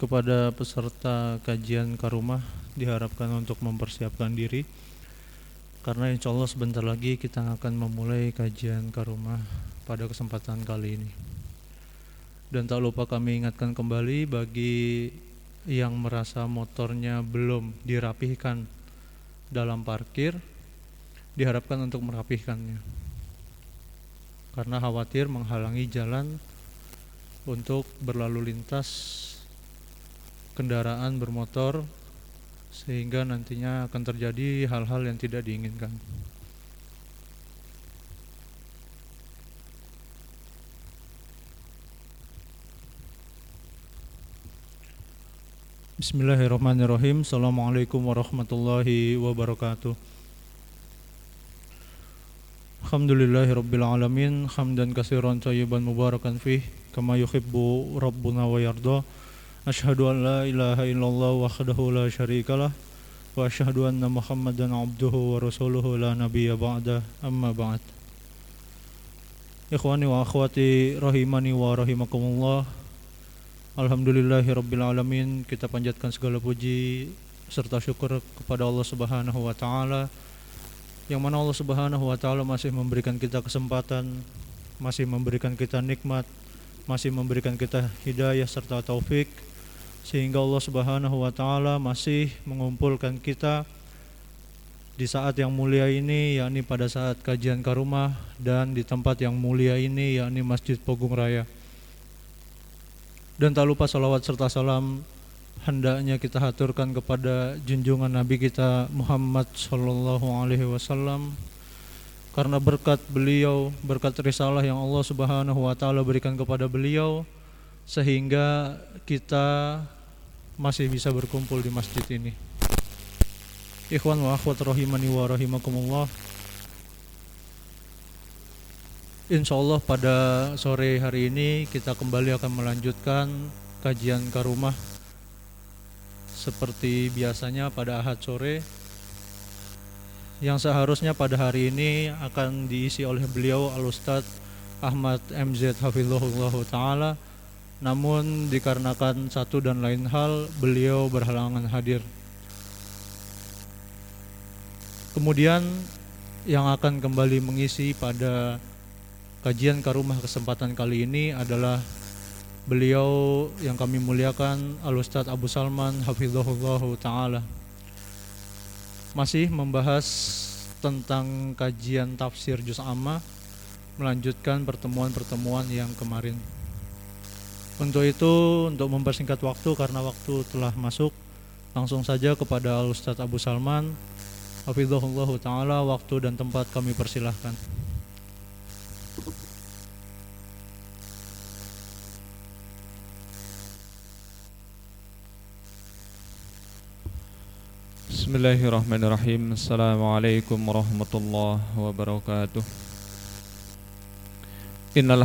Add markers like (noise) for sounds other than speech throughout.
kepada peserta kajian Karumah diharapkan untuk mempersiapkan diri. Karena insya Allah sebentar lagi kita akan memulai kajian Karumah pada kesempatan kali ini. Dan tak lupa kami ingatkan kembali bagi yang merasa motornya belum dirapihkan dalam parkir diharapkan untuk merapihkannya. Karena khawatir menghalangi jalan untuk berlalu lintas kendaraan bermotor sehingga nantinya akan terjadi hal-hal yang tidak diinginkan. Bismillahirrahmanirrahim. Assalamualaikum warahmatullahi wabarakatuh. Alhamdulillahirrabbilalamin Hamdan kasiran tayyiban mubarakan fih Kama yuhibbu Rabbuna wa yarda La ilaha illallah wahdahu la syarikalah Wa ashhadu anna muhammadan abduhu wa rasuluhu la nabiyya ba'da. Amma ba'd. Ikhwani wa akhwati rahimani wa rahimakumullah. Alhamdulillahi Rabbil Alamin. Kita panjatkan segala puji Serta syukur kepada Allah Subhanahu Wa Taala Yang mana Allah Subhanahu Wa Taala masih memberikan kita kesempatan Masih memberikan kita nikmat Masih memberikan kita hidayah serta taufik Sehingga Allah Subhanahu Wa Taala masih mengumpulkan kita di saat yang mulia ini yakni pada saat kajian karumah dan di tempat yang mulia ini yakni Masjid Pogung Raya. Dan tak lupa salawat serta salam hendaknya kita haturkan kepada junjungan Nabi kita Muhammad sallallahu alaihi wasallam karena berkat beliau, berkat risalah yang Allah Subhanahu wa taala berikan kepada beliau sehingga kita masih bisa berkumpul di masjid ini. Ikhwan wa akhwat rahimani wa rahimakumullah. Insya Allah pada sore hari ini kita kembali akan melanjutkan kajian karumah seperti biasanya pada ahad sore yang seharusnya pada hari ini akan diisi oleh beliau Al Ustadz Ahmad MZ Hafizullah Ta'ala namun dikarenakan satu dan lain hal beliau berhalangan hadir kemudian yang akan kembali mengisi pada Kajian Karumah kesempatan kali ini adalah beliau yang kami muliakan Al Abu Salman hafizahullah taala. Masih membahas tentang kajian tafsir juz amma melanjutkan pertemuan-pertemuan yang kemarin. Untuk itu untuk mempersingkat waktu karena waktu telah masuk langsung saja kepada Al Ustaz Abu Salman. Hafizahullah taala waktu dan tempat kami persilahkan. Bismillahirrahmanirrahim. Assalamualaikum warahmatullahi wabarakatuh. Innal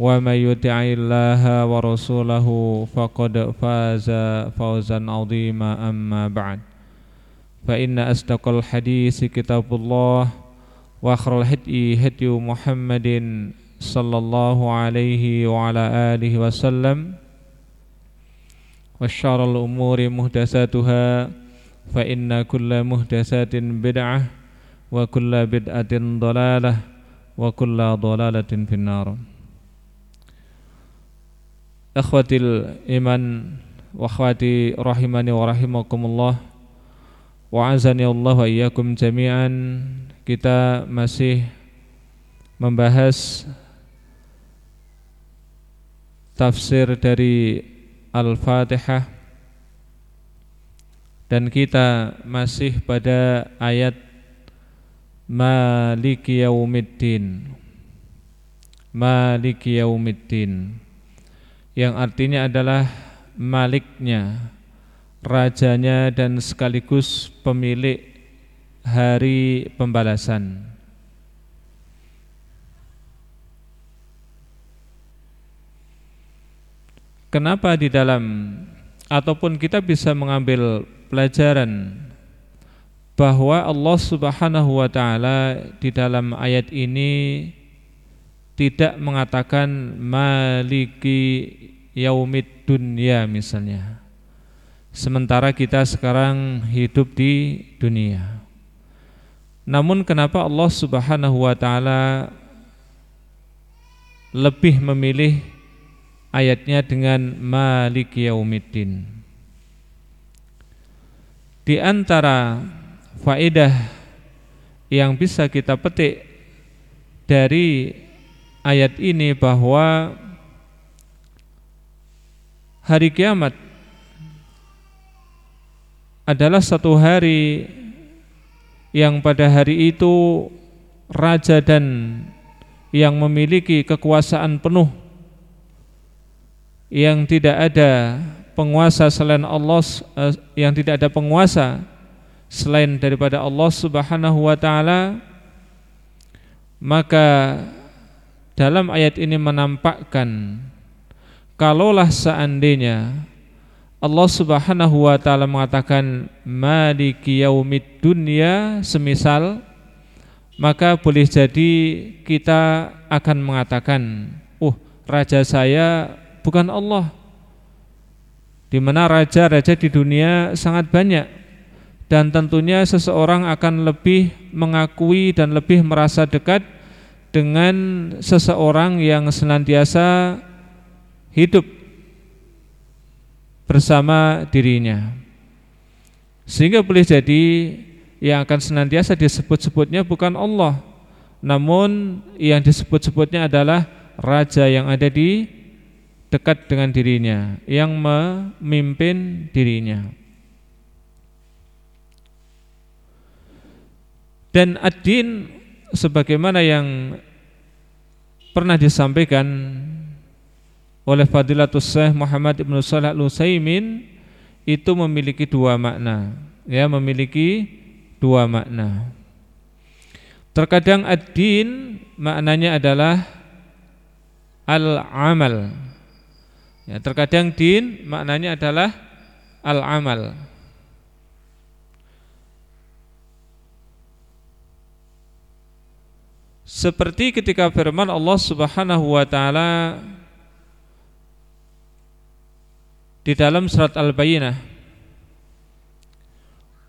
ومن يطع الله ورسوله فقد فاز فوزا عظيما أما بعد. فإن أصدق الحديث كتاب الله وآخر الهدي هدي محمد صلى الله عليه وعلى آله وسلم وشر الأمور محدثاتها فإن كل محدثات بدعة وكل بدعة ضلالة وكل ضلالة في النار. Akhwatil iman wa akhwati rahimani wa rahimakumullah. Wa azani Allah wa iyyakum jami'an. Kita masih membahas tafsir dari Al-Fatihah. Dan kita masih pada ayat Maliki Yaumiddin. Maliki Yaumiddin. Yang artinya adalah Maliknya rajanya dan sekaligus pemilik hari pembalasan. Kenapa di dalam ataupun kita bisa mengambil pelajaran bahwa Allah Subhanahu wa taala di dalam ayat ini tidak mengatakan maliki yaumid dunya misalnya sementara kita sekarang hidup di dunia. Namun kenapa Allah Subhanahu wa taala lebih memilih ayatnya dengan Malik Yaumiddin? Di antara faedah yang bisa kita petik dari ayat ini bahwa hari kiamat adalah satu hari yang pada hari itu raja dan yang memiliki kekuasaan penuh yang tidak ada penguasa selain Allah eh, yang tidak ada penguasa selain daripada Allah Subhanahu wa taala maka dalam ayat ini menampakkan kalaulah seandainya Allah Subhanahu wa taala mengatakan maliki yaumid dunya semisal maka boleh jadi kita akan mengatakan oh raja saya bukan Allah. Di mana raja-raja di dunia sangat banyak dan tentunya seseorang akan lebih mengakui dan lebih merasa dekat dengan seseorang yang senantiasa hidup bersama dirinya. Sehingga boleh jadi yang akan senantiasa disebut-sebutnya bukan Allah, namun yang disebut-sebutnya adalah raja yang ada di dekat dengan dirinya, yang memimpin dirinya. Dan ad-din sebagaimana yang pernah disampaikan oleh Fadilatus Syekh Muhammad Ibn Salah Al-Utsaimin itu memiliki dua makna. Ya memiliki dua makna. Terkadang ad-din maknanya adalah al-amal. Ya terkadang din maknanya adalah al-amal seperti ketika firman Allah Subhanahu wa taala di dalam surat Al-Bayyinah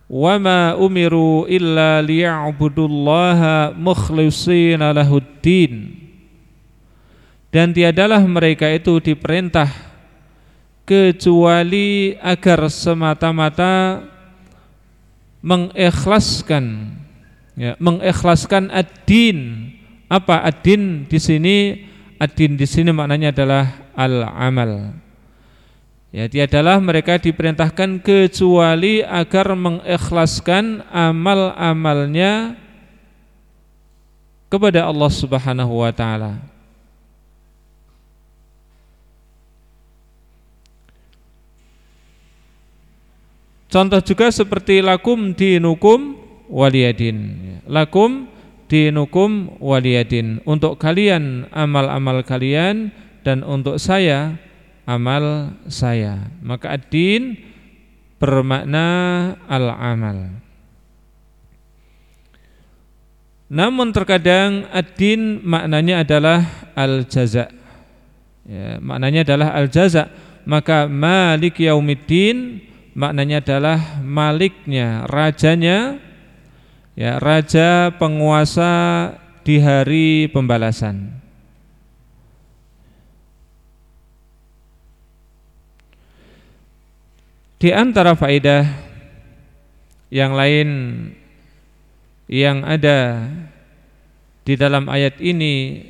wa ma umiru illa liya'budullaha mukhlishina lahuddin. Dan tiadalah mereka itu diperintah kecuali agar semata-mata mengikhlaskan ya, mengikhlaskan ad-din apa ad-din di sini ad-din di sini maknanya adalah al-amal Ya, tiadalah mereka diperintahkan kecuali agar mengikhlaskan amal-amalnya kepada Allah Subhanahu wa taala. Contoh juga seperti lakum dinukum waliyadin. Lakum dinukum waliyadin. Untuk kalian amal-amal kalian dan untuk saya amal saya. Maka ad-din bermakna al-amal. Namun terkadang ad-din maknanya adalah al-jaza. Ya, maknanya adalah al-jaza. Maka malik yaumiddin maknanya adalah maliknya rajanya ya, raja penguasa di hari pembalasan. Di antara faedah yang lain yang ada di dalam ayat ini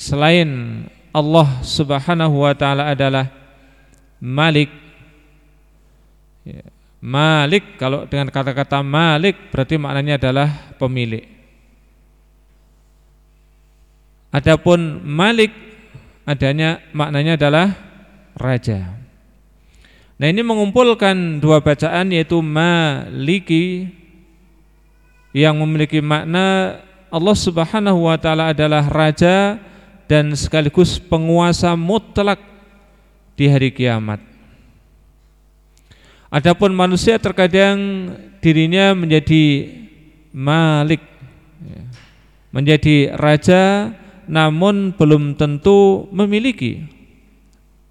selain Allah Subhanahu wa taala adalah Malik ya, Malik. Kalau dengan kata-kata Malik berarti maknanya adalah pemilik. Adapun Malik adanya maknanya adalah raja. Nah ini mengumpulkan dua bacaan yaitu Maliki yang memiliki makna Allah Subhanahu wa taala adalah raja dan sekaligus penguasa mutlak di hari kiamat. Adapun manusia terkadang dirinya menjadi malik ya, menjadi raja namun belum tentu memiliki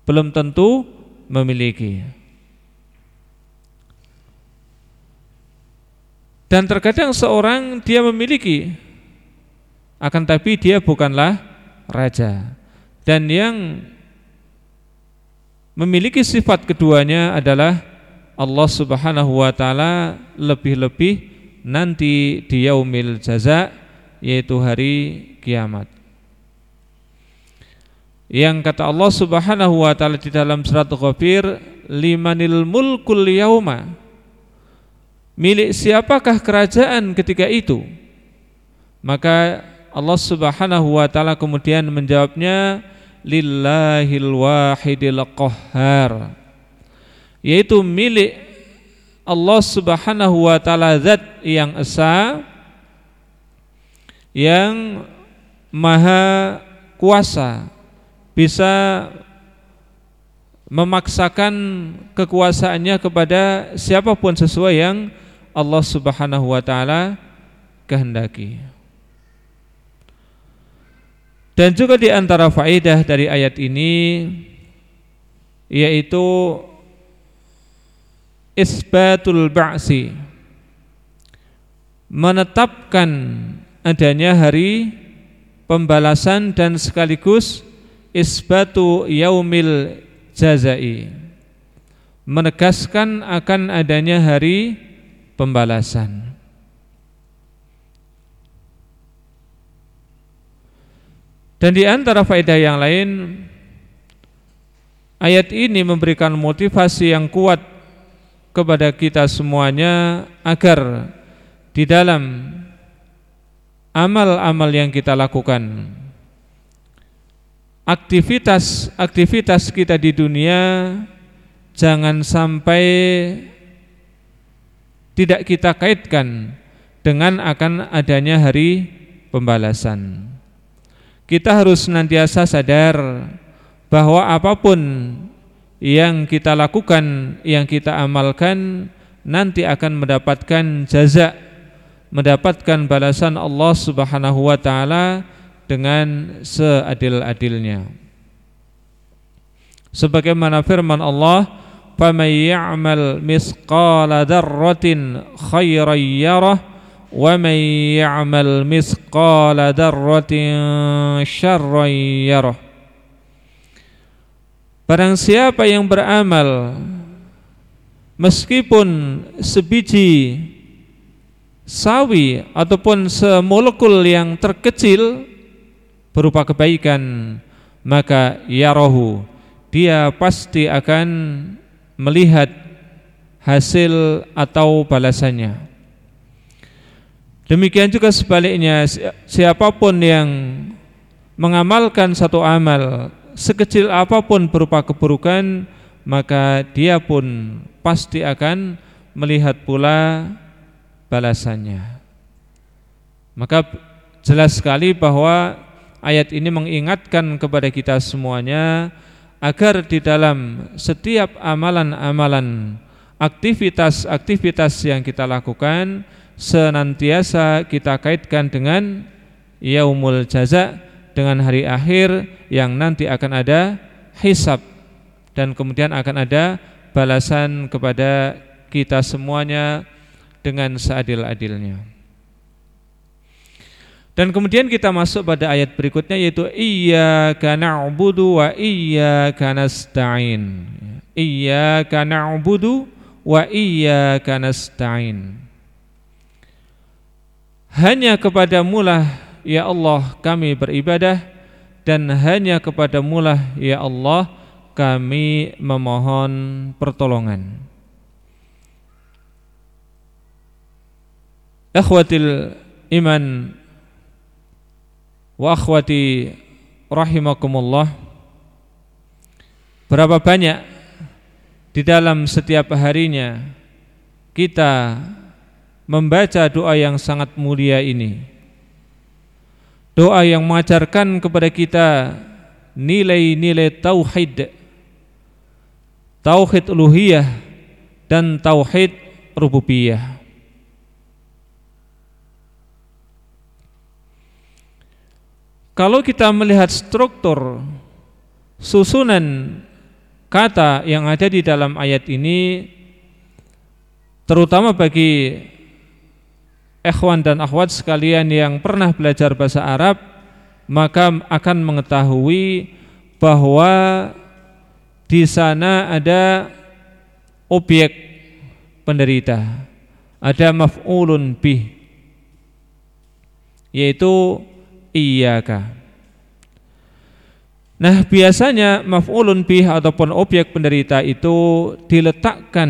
belum tentu memiliki Dan terkadang seorang dia memiliki akan tapi dia bukanlah raja. Dan yang memiliki sifat keduanya adalah Allah Subhanahu wa taala lebih-lebih nanti di yaumil jaza yaitu hari kiamat. Yang kata Allah Subhanahu wa taala di dalam surat Ghafir, limanil mulkul yauma milik siapakah kerajaan ketika itu? Maka Allah Subhanahu wa taala kemudian menjawabnya lillahil wahidil qahhar. Yaitu milik Allah Subhanahu wa taala zat yang esa yang maha kuasa bisa memaksakan kekuasaannya kepada siapa pun sesuai yang Allah Subhanahu wa taala kehendaki. Dan juga di antara faedah dari ayat ini yaitu isbatul ba'si menetapkan adanya hari pembalasan dan sekaligus isbatu yaumil jazai menegaskan akan adanya hari pembalasan. Dan di antara faedah yang lain ayat ini memberikan motivasi yang kuat kepada kita semuanya agar di dalam amal-amal yang kita lakukan aktivitas-aktivitas kita di dunia jangan sampai tidak kita kaitkan dengan akan adanya hari pembalasan. Kita harus senantiasa sadar bahwa apa pun yang kita lakukan, yang kita amalkan nanti akan mendapatkan jaza, mendapatkan balasan Allah Subhanahu wa taala dengan seadil-adilnya. Sebagaimana firman Allah, "Faman ya'mal misqala dzarratin khairan yarah wa man ya'mal misqala dzarratin syarran yarah." Barang siapa yang beramal meskipun sebiji sawi ataupun semolekul yang terkecil berupa kebaikan maka yarohu dia pasti akan melihat hasil atau balasannya. Demikian juga sebaliknya siapa pun yang mengamalkan satu amal sekecil apa pun berupa keburukan maka dia pun pasti akan melihat pula balasannya. Maka jelas sekali bahwa ayat ini mengingatkan kepada kita semuanya agar di dalam setiap amalan-amalan aktivitas-aktivitas yang kita lakukan senantiasa kita kaitkan dengan yaumul jaza dengan hari akhir yang nanti akan ada hisab dan kemudian akan ada balasan kepada kita semuanya dengan seadil-adilnya. Dan kemudian kita masuk pada ayat berikutnya yaitu iyyaka na'budu wa iyyaka nasta'in. Iyyaka na'budu wa iyyaka nasta'in. Hanya kepada mulah ya Allah kami beribadah dan hanya kepada mulah ya Allah kami memohon pertolongan. Akhwatil iman wa akhwati rahimakumullah Berapa banyak di dalam setiap harinya kita membaca doa yang sangat mulia ini Doa yang mengajarkan kepada kita nilai-nilai tauhid Tauhid uluhiyah dan tauhid rububiyah. Kalau kita melihat struktur susunan kata yang ada di dalam ayat ini terutama bagi ikhwan dan akhwat sekalian yang pernah belajar bahasa Arab maka akan mengetahui bahwa di sana ada objek penderita ada maf'ulun bih yaitu iyyaka. Nah, biasanya maf'ulun bih ataupun objek penderita itu diletakkan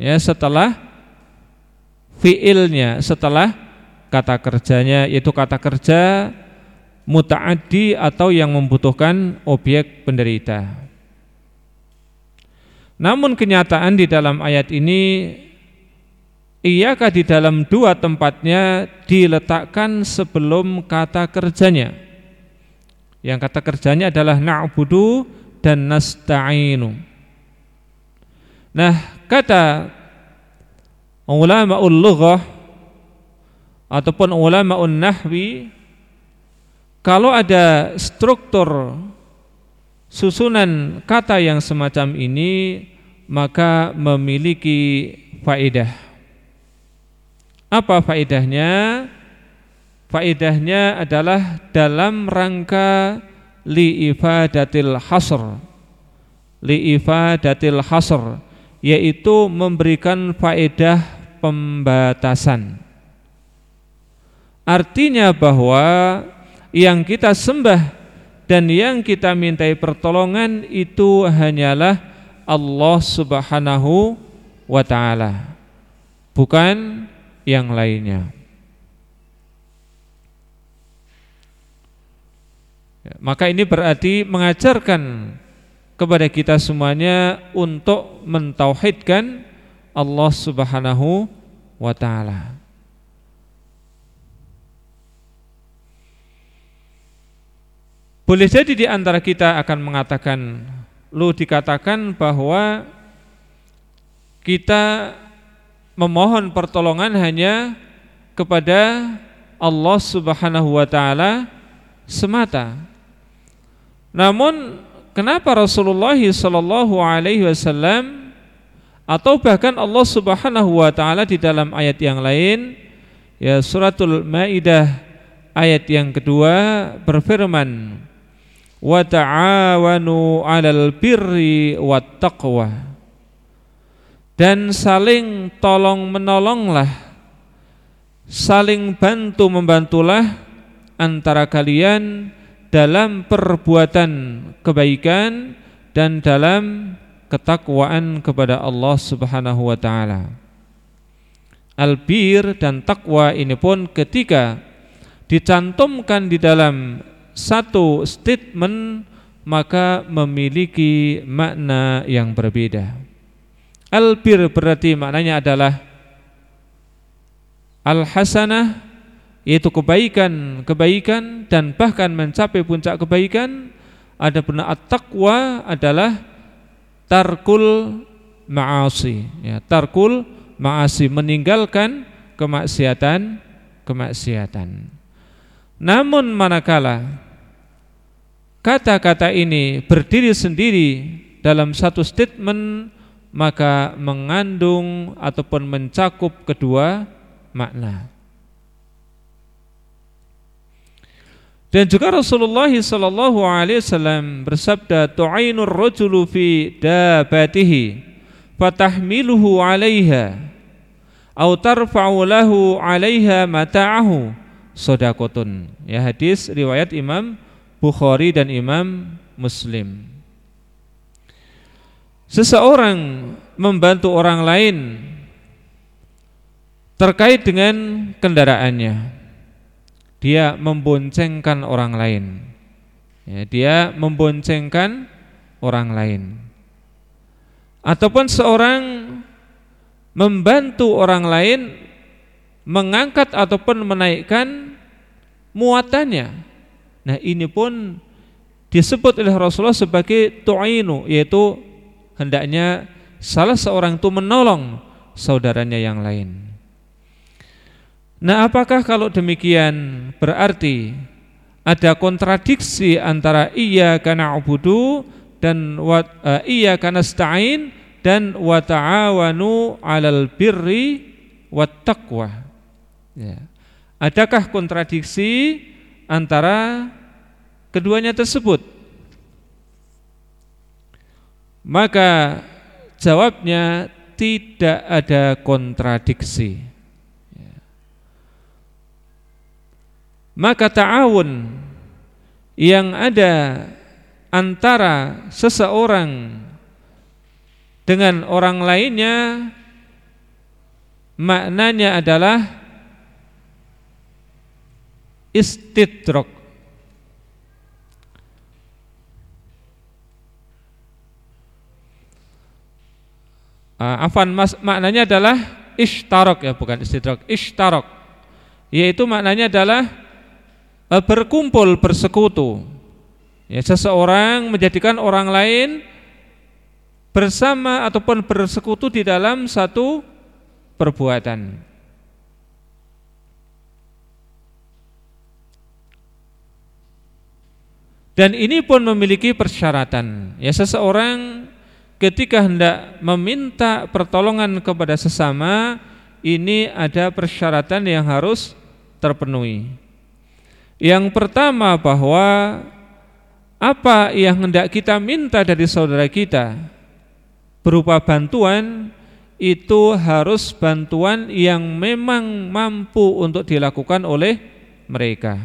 ya setelah fiilnya, setelah kata kerjanya yaitu kata kerja mutaaddi atau yang membutuhkan objek penderita. Namun kenyataan di dalam ayat ini Iyakah di dalam dua tempatnya diletakkan sebelum kata kerjanya Yang kata kerjanya adalah na'budu dan nasta'inu Nah kata ulama'ul lughah Ataupun ulama'un nahwi Kalau ada struktur susunan kata yang semacam ini Maka memiliki faedah apa faedahnya? Faedahnya adalah dalam rangka li'ifadatil hasr Li'ifadatil hasr Yaitu memberikan faedah pembatasan Artinya bahwa yang kita sembah dan yang kita mintai pertolongan itu hanyalah Allah Subhanahu wa taala. Bukan yang lainnya. Ya, maka ini berarti mengajarkan kepada kita semuanya untuk mentauhidkan Allah Subhanahu wa taala. Boleh jadi di antara kita akan mengatakan lu dikatakan bahwa kita memohon pertolongan hanya kepada Allah Subhanahu wa taala semata. Namun kenapa Rasulullah sallallahu alaihi wasallam atau bahkan Allah Subhanahu wa taala di dalam ayat yang lain ya suratul Maidah ayat yang kedua berfirman wa ta'awanu 'alal birri wat taqwa. Dan saling tolong menolonglah saling bantu membantulah antara kalian dalam perbuatan kebaikan dan dalam ketakwaan kepada Allah Subhanahu wa taala. Albir dan takwa ini pun ketika dicantumkan di dalam satu statement maka memiliki makna yang berbeda. Albir berarti maknanya adalah al-hasanah yaitu kebaikan, kebaikan dan bahkan mencapai puncak kebaikan. Adapun at-taqwa adalah tarkul ma'asi, ya, tarkul ma'asi meninggalkan kemaksiatan kemaksiatan. Namun manakala kata-kata ini berdiri sendiri dalam satu statement maka mengandung ataupun mencakup kedua makna. Dan juga Rasulullah sallallahu alaihi wasallam bersabda tu'ainur rajulu fi dabatihi fatahmiluhu 'alaiha aw tarfa'u lahu 'alaiha mata'ahu sadaqatun. Ya hadis riwayat Imam Bukhari dan Imam Muslim. Seseorang membantu orang lain terkait dengan kendaraannya dia memboncengkan orang lain. Ya, dia memboncengkan orang lain. Ataupun seorang membantu orang lain mengangkat ataupun menaikkan muatannya. Nah, ini pun disebut oleh Rasulullah sebagai tu'inu yaitu hendaknya salah seorang itu menolong saudaranya yang lain. Nah, apakah kalau demikian berarti ada kontradiksi antara iya karena ubudu dan uh, iya karena stain dan wa ta'awanu 'alal birri wat taqwa. Ya. Adakah kontradiksi antara keduanya tersebut? Maka jawabnya tidak ada kontradiksi. Maka ta'awun yang ada antara seseorang dengan orang lainnya maknanya adalah istidrok afan mas, maknanya adalah ishtarok ya bukan istidrok ishtarok yaitu maknanya adalah berkumpul bersekutu. Ya, seseorang menjadikan orang lain bersama ataupun bersekutu di dalam satu perbuatan. Dan ini pun memiliki persyaratan. Ya seseorang ketika hendak meminta pertolongan kepada sesama, ini ada persyaratan yang harus terpenuhi. Yang pertama bahwa apa yang hendak kita minta dari saudara kita berupa bantuan itu harus bantuan yang memang mampu untuk dilakukan oleh mereka.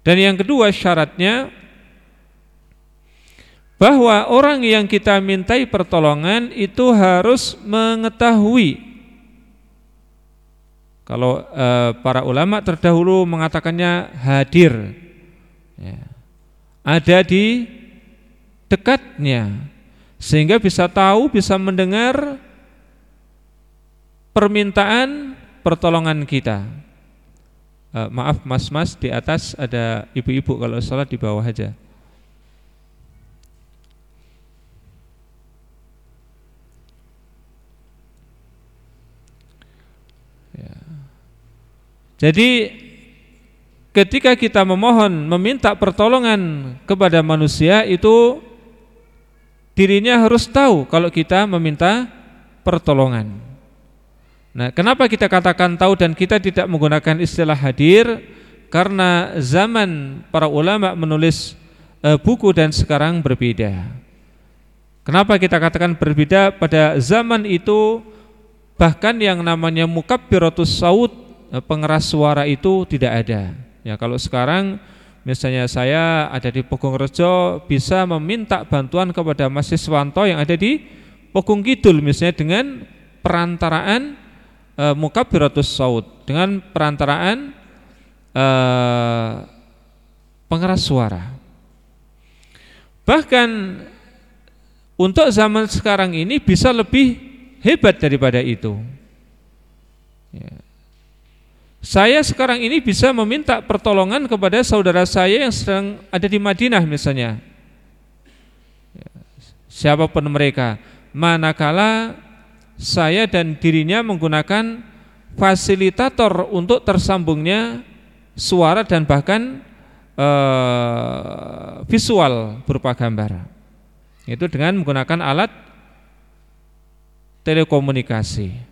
Dan yang kedua syaratnya bahwa orang yang kita mintai pertolongan itu harus mengetahui kalau eh, para ulama terdahulu mengatakannya hadir, ya, ada di dekatnya, sehingga bisa tahu, bisa mendengar permintaan pertolongan kita. Eh, maaf mas-mas di atas ada ibu-ibu kalau salah di bawah aja. Jadi ketika kita memohon meminta pertolongan kepada manusia itu dirinya harus tahu kalau kita meminta pertolongan. Nah, kenapa kita katakan tahu dan kita tidak menggunakan istilah hadir? Karena zaman para ulama menulis e, buku dan sekarang berbeda. Kenapa kita katakan berbeda? Pada zaman itu bahkan yang namanya mukabbiratus saud pengeras suara itu tidak ada. Ya kalau sekarang misalnya saya ada di Pogung Rejo bisa meminta bantuan kepada Mas Siswanto yang ada di Pogung Kidul misalnya dengan perantaraan e, mukabiratus saud dengan perantaraan e, pengeras suara. Bahkan untuk zaman sekarang ini bisa lebih hebat daripada itu. Ya. Saya sekarang ini bisa meminta pertolongan kepada saudara saya yang sedang ada di Madinah misalnya. Ya, siapa pun mereka, manakala saya dan dirinya menggunakan fasilitator untuk tersambungnya suara dan bahkan uh, visual berupa gambar. Itu dengan menggunakan alat telekomunikasi.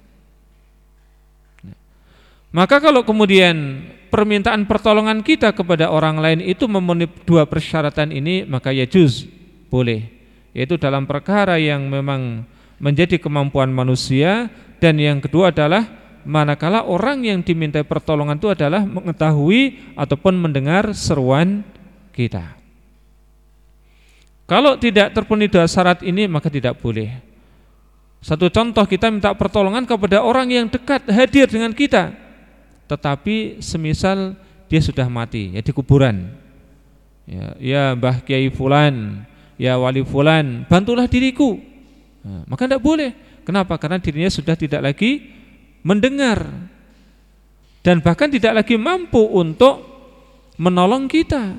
Maka kalau kemudian permintaan pertolongan kita kepada orang lain itu memenuhi dua persyaratan ini, maka ya juz boleh. Yaitu dalam perkara yang memang menjadi kemampuan manusia dan yang kedua adalah manakala orang yang diminta pertolongan itu adalah mengetahui ataupun mendengar seruan kita. Kalau tidak terpenuhi dua syarat ini maka tidak boleh. Satu contoh kita minta pertolongan kepada orang yang dekat hadir dengan kita, tetapi semisal dia sudah mati ya di kuburan. Ya, ya Mbah Kiai Fulan, ya Wali Fulan, bantulah diriku. Nah, maka tidak boleh. Kenapa? Karena dirinya sudah tidak lagi mendengar dan bahkan tidak lagi mampu untuk menolong kita.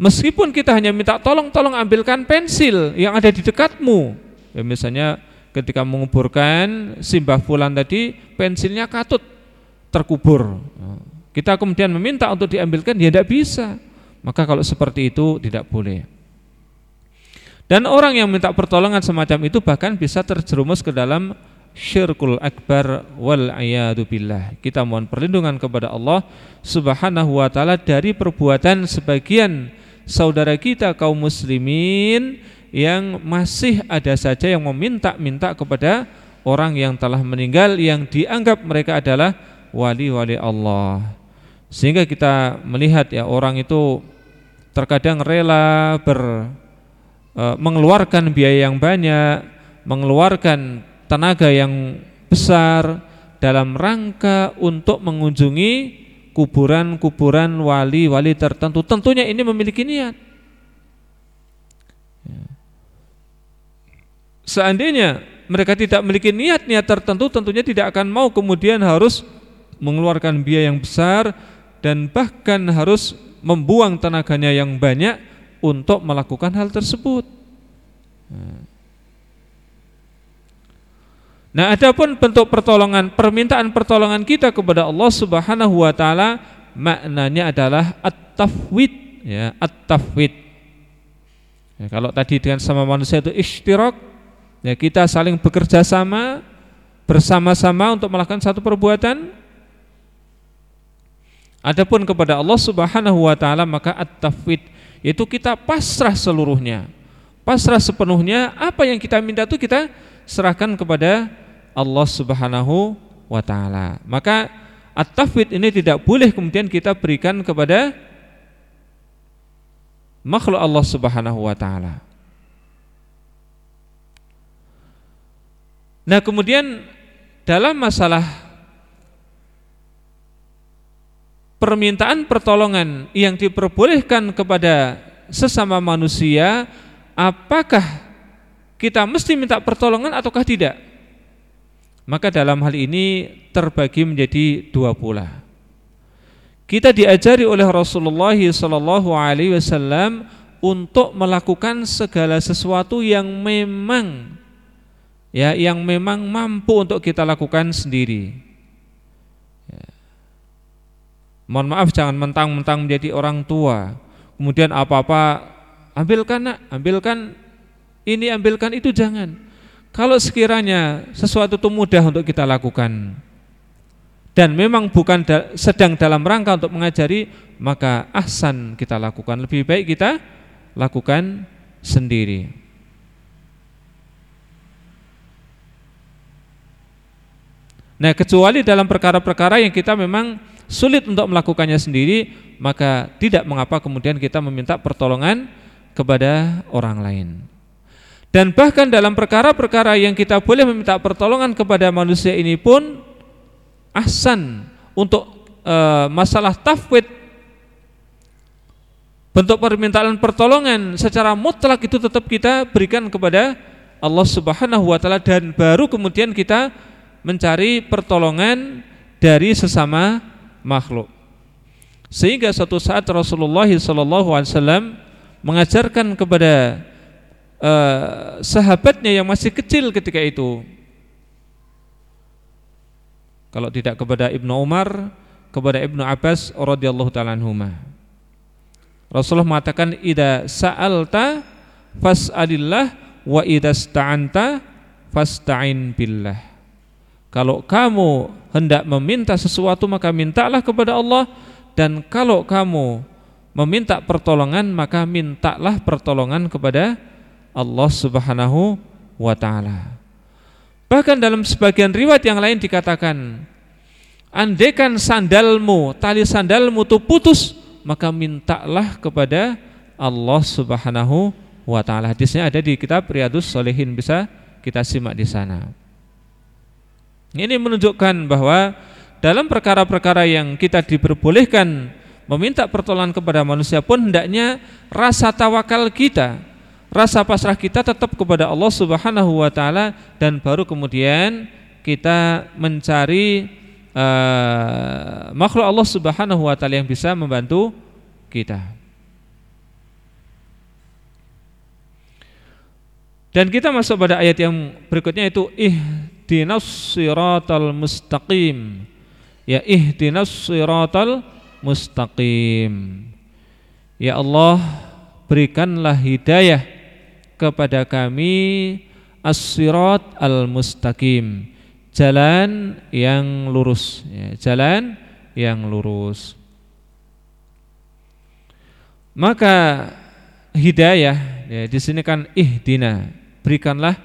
Meskipun kita hanya minta tolong, tolong ambilkan pensil yang ada di dekatmu. Ya misalnya ketika menguburkan simbah fulan tadi pensilnya katut terkubur. Kita kemudian meminta untuk diambilkan, ya tidak bisa. Maka kalau seperti itu tidak boleh. Dan orang yang minta pertolongan semacam itu bahkan bisa terjerumus ke dalam syirkul akbar wal ayadu billah. Kita mohon perlindungan kepada Allah Subhanahu wa taala dari perbuatan sebagian saudara kita kaum muslimin yang masih ada saja yang meminta-minta kepada orang yang telah meninggal yang dianggap mereka adalah wali-wali Allah. Sehingga kita melihat ya orang itu terkadang rela ber e, mengeluarkan biaya yang banyak, mengeluarkan tenaga yang besar dalam rangka untuk mengunjungi kuburan-kuburan wali-wali tertentu. Tentunya ini memiliki niat. Ya. Seandainya mereka tidak memiliki niat-niat tertentu, tentunya tidak akan mau kemudian harus mengeluarkan biaya yang besar dan bahkan harus membuang tenaganya yang banyak untuk melakukan hal tersebut. Nah, adapun bentuk pertolongan, permintaan pertolongan kita kepada Allah Subhanahu wa taala maknanya adalah at-tafwid ya, at-tafwid. Ya, kalau tadi dengan sama manusia itu ishtirak, ya kita saling bekerja sama bersama-sama untuk melakukan satu perbuatan. Adapun kepada Allah Subhanahu wa taala maka at-tafwid yaitu kita pasrah seluruhnya. Pasrah sepenuhnya apa yang kita minta itu kita serahkan kepada Allah Subhanahu wa taala. Maka at-tafwid ini tidak boleh kemudian kita berikan kepada makhluk Allah Subhanahu wa taala. Nah, kemudian dalam masalah permintaan pertolongan yang diperbolehkan kepada sesama manusia, apakah kita mesti minta pertolongan ataukah tidak? Maka dalam hal ini terbagi menjadi dua pula. Kita diajari oleh Rasulullah sallallahu alaihi wasallam untuk melakukan segala sesuatu yang memang ya yang memang mampu untuk kita lakukan sendiri. Ya. Mohon maaf jangan mentang-mentang menjadi orang tua, kemudian apa-apa ambilkan nak, ambilkan ini ambilkan itu jangan. Kalau sekiranya sesuatu itu mudah untuk kita lakukan dan memang bukan da sedang dalam rangka untuk mengajari, maka ahsan kita lakukan. Lebih baik kita lakukan sendiri. Nah, kecuali dalam perkara-perkara yang kita memang sulit untuk melakukannya sendiri, maka tidak mengapa kemudian kita meminta pertolongan kepada orang lain. Dan bahkan dalam perkara-perkara yang kita boleh meminta pertolongan kepada manusia ini pun ahsan untuk e, masalah tafwid bentuk permintaan pertolongan secara mutlak itu tetap kita berikan kepada Allah Subhanahu wa taala dan baru kemudian kita mencari pertolongan dari sesama makhluk. Sehingga suatu saat Rasulullah wasallam mengajarkan kepada uh, sahabatnya yang masih kecil ketika itu. Kalau tidak kepada Ibnu Umar, kepada Ibnu Abbas radhiyallahu taala anhuma. Rasulullah mengatakan ida sa'alta fas'alillah wa idza sta'anta fasta'in billah. Kalau kamu hendak meminta sesuatu maka mintalah kepada Allah dan kalau kamu meminta pertolongan maka mintalah pertolongan kepada Allah Subhanahu wa taala. Bahkan dalam sebagian riwayat yang lain dikatakan Andaikan sandalmu, tali sandalmu itu putus, maka mintalah kepada Allah Subhanahu wa taala. Hadisnya ada di kitab Riyadus Shalihin bisa kita simak di sana. Ini menunjukkan bahwa dalam perkara-perkara yang kita diperbolehkan meminta pertolongan kepada manusia pun hendaknya rasa tawakal kita, rasa pasrah kita tetap kepada Allah Subhanahu wa taala dan baru kemudian kita mencari uh, makhluk Allah Subhanahu wa taala yang bisa membantu kita. Dan kita masuk pada ayat yang berikutnya itu ihdinas siratal mustaqim. Ya ihdinas siratal mustaqim. Ya Allah, berikanlah hidayah kepada kami as-sirat al-mustaqim jalan yang lurus ya, jalan yang lurus maka hidayah ya, di sini kan ihdina berikanlah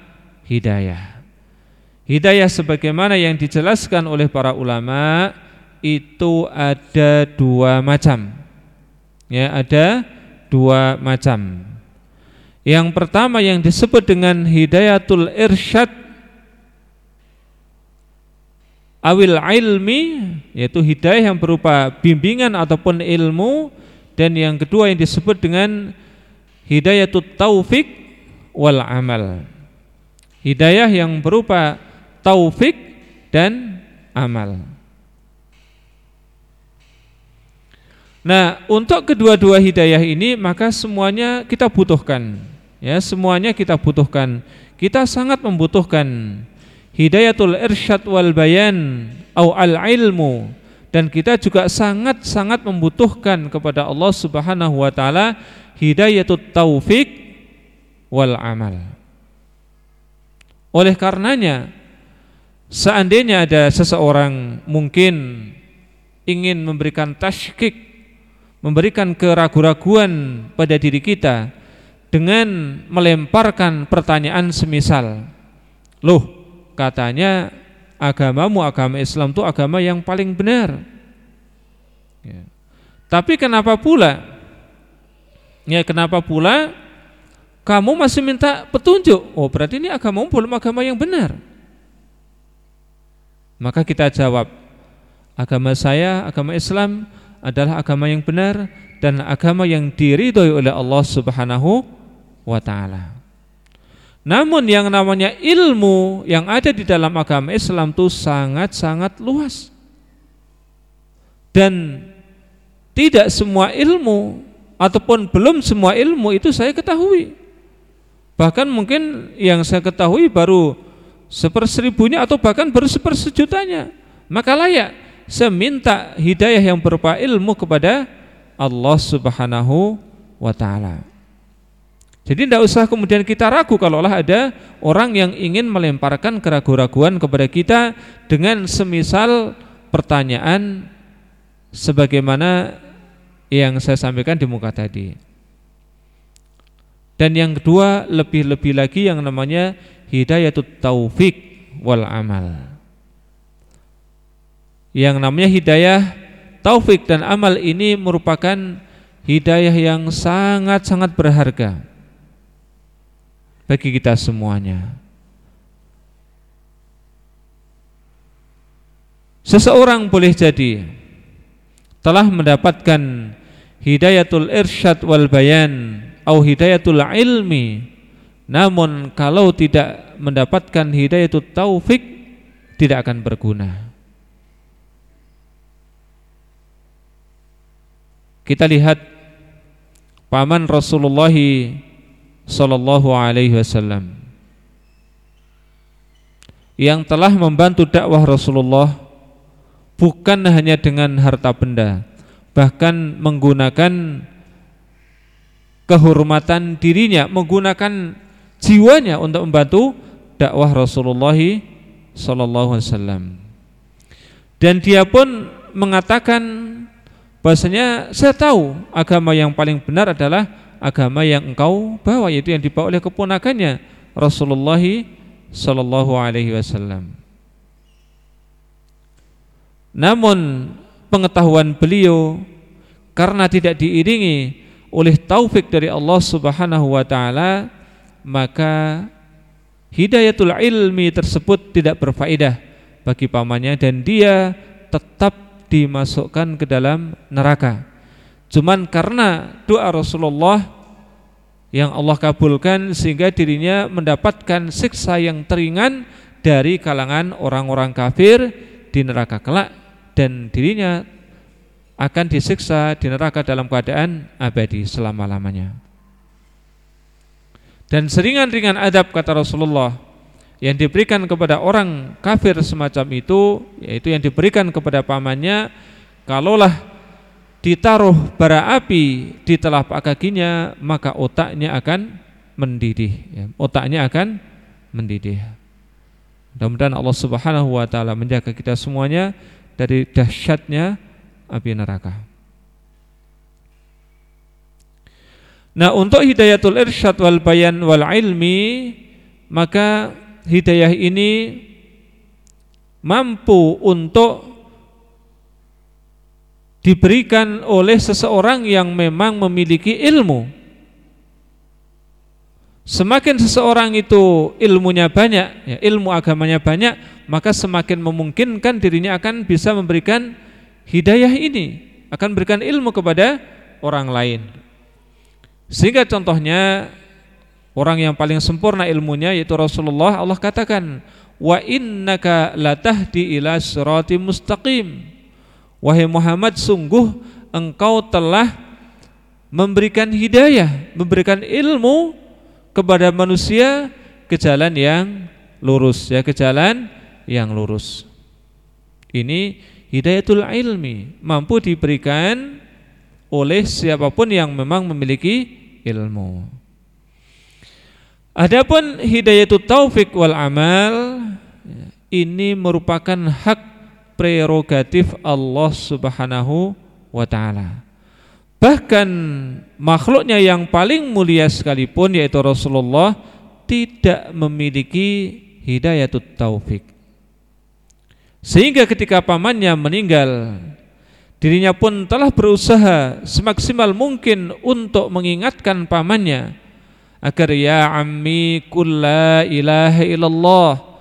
hidayah hidayah sebagaimana yang dijelaskan oleh para ulama itu ada dua macam. Ya ada dua macam. Yang pertama yang disebut dengan hidayatul irsyad awil ilmi yaitu hidayah yang berupa bimbingan ataupun ilmu dan yang kedua yang disebut dengan hidayatut taufik wal amal. Hidayah yang berupa taufik dan amal Nah, untuk kedua-dua hidayah ini maka semuanya kita butuhkan. Ya, semuanya kita butuhkan. Kita sangat membutuhkan hidayatul irsyad wal bayan au al ilmu dan kita juga sangat-sangat membutuhkan kepada Allah Subhanahu wa taala hidayatut taufik wal amal. Oleh karenanya seandainya ada seseorang mungkin ingin memberikan tashkik memberikan keraguan-raguan pada diri kita dengan melemparkan pertanyaan semisal loh katanya agamamu agama Islam itu agama yang paling benar. Ya. Tapi kenapa pula? Ya kenapa pula kamu masih minta petunjuk? Oh berarti ini agamamu belum agama yang benar. Maka kita jawab, agama saya, agama Islam adalah agama yang benar dan agama yang diridhoi oleh Allah Subhanahu wa taala. Namun yang namanya ilmu yang ada di dalam agama Islam itu sangat-sangat luas. Dan tidak semua ilmu ataupun belum semua ilmu itu saya ketahui. Bahkan mungkin yang saya ketahui baru seperseribunya atau bahkan baru sepersejutanya. Maka layak saya minta hidayah yang berupa ilmu kepada Allah Subhanahu wa taala. Jadi tidak usah kemudian kita ragu kalaulah ada orang yang ingin melemparkan keraguan-raguan kepada kita dengan semisal pertanyaan sebagaimana yang saya sampaikan di muka tadi. Dan yang kedua lebih-lebih lagi yang namanya hidayatut taufik wal amal. Yang namanya hidayah taufik dan amal ini merupakan hidayah yang sangat-sangat berharga bagi kita semuanya. Seseorang boleh jadi telah mendapatkan hidayatul irsyad wal bayan atau hidayatul ilmi namun kalau tidak mendapatkan hidayatul taufik tidak akan berguna. Kita lihat paman Rasulullah sallallahu alaihi wasallam yang telah membantu dakwah Rasulullah bukan hanya dengan harta benda bahkan menggunakan kehormatan dirinya menggunakan jiwanya untuk membantu dakwah Rasulullah sallallahu dan dia pun mengatakan bahasanya saya tahu agama yang paling benar adalah agama yang engkau bawa yaitu yang dibawa oleh keponakannya Rasulullah sallallahu alaihi wasallam. Namun pengetahuan beliau karena tidak diiringi oleh taufik dari Allah Subhanahu wa taala maka hidayatul ilmi tersebut tidak berfaedah bagi pamannya dan dia tetap dimasukkan ke dalam neraka. Cuman karena doa Rasulullah yang Allah kabulkan sehingga dirinya mendapatkan siksa yang teringan dari kalangan orang-orang kafir di neraka kelak dan dirinya akan disiksa di neraka dalam keadaan abadi selama-lamanya. Dan seringan-ringan adab kata Rasulullah yang diberikan kepada orang kafir semacam itu yaitu yang diberikan kepada pamannya kalaulah ditaruh bara api di telapak kakinya maka otaknya akan mendidih ya. otaknya akan mendidih mudah-mudahan Allah Subhanahu wa taala menjaga kita semuanya dari dahsyatnya api neraka Nah untuk hidayatul irsyad wal bayan wal ilmi maka hidayah ini mampu untuk diberikan oleh seseorang yang memang memiliki ilmu. Semakin seseorang itu ilmunya banyak, ya, ilmu agamanya banyak, maka semakin memungkinkan dirinya akan bisa memberikan hidayah ini, akan berikan ilmu kepada orang lain. Sehingga contohnya orang yang paling sempurna ilmunya yaitu Rasulullah Allah katakan wa innaka latahdi ila siratim mustaqim Wahai Muhammad sungguh engkau telah memberikan hidayah, memberikan ilmu kepada manusia ke jalan yang lurus ya, ke jalan yang lurus. Ini hidayatul ilmi, mampu diberikan oleh siapa pun yang memang memiliki ilmu. Adapun hidayatul taufik wal amal ini merupakan hak prerogatif Allah Subhanahu wa taala. Bahkan makhluknya yang paling mulia sekalipun yaitu Rasulullah tidak memiliki hidayatut taufik. Sehingga ketika pamannya meninggal dirinya pun telah berusaha semaksimal mungkin untuk mengingatkan pamannya agar ya ammi kulla ilaha illallah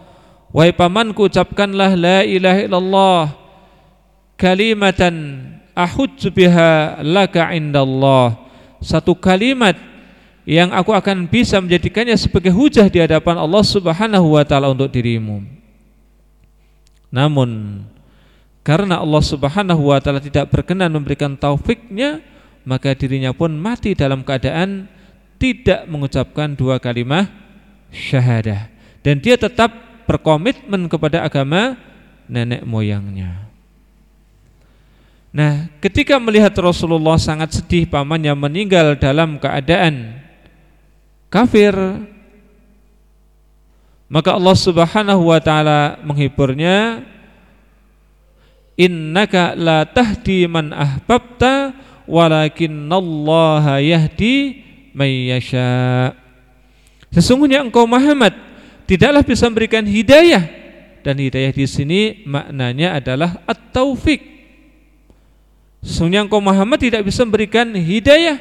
Wahai pamanku ucapkanlah la ilaha illallah kalimatan ahujju biha laka indallah. Satu kalimat yang aku akan bisa menjadikannya sebagai hujah di hadapan Allah Subhanahu wa taala untuk dirimu. Namun karena Allah Subhanahu wa taala tidak berkenan memberikan taufiknya, maka dirinya pun mati dalam keadaan tidak mengucapkan dua kalimat syahadah dan dia tetap berkomitmen kepada agama nenek moyangnya. Nah, ketika melihat Rasulullah sangat sedih pamannya meninggal dalam keadaan kafir, maka Allah Subhanahu wa taala menghiburnya, "Innaka la tahdi man ahbabta, walakinallaha yahdi may yasha." Sesungguhnya engkau Muhammad tidaklah bisa memberikan hidayah dan hidayah di sini maknanya adalah at-taufik. Sesungguhnya engkau Muhammad tidak bisa memberikan hidayah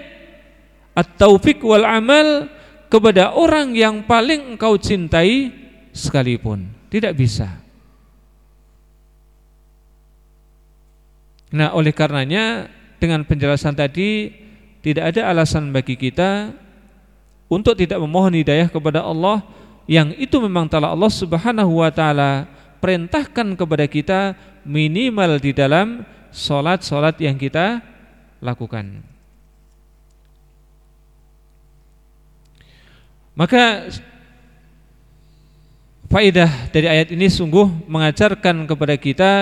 at-taufik wal amal kepada orang yang paling engkau cintai sekalipun. Tidak bisa. Nah, oleh karenanya dengan penjelasan tadi tidak ada alasan bagi kita untuk tidak memohon hidayah kepada Allah yang itu memang telah Allah Subhanahu wa taala perintahkan kepada kita minimal di dalam solat-solat yang kita lakukan. Maka faidah dari ayat ini sungguh mengajarkan kepada kita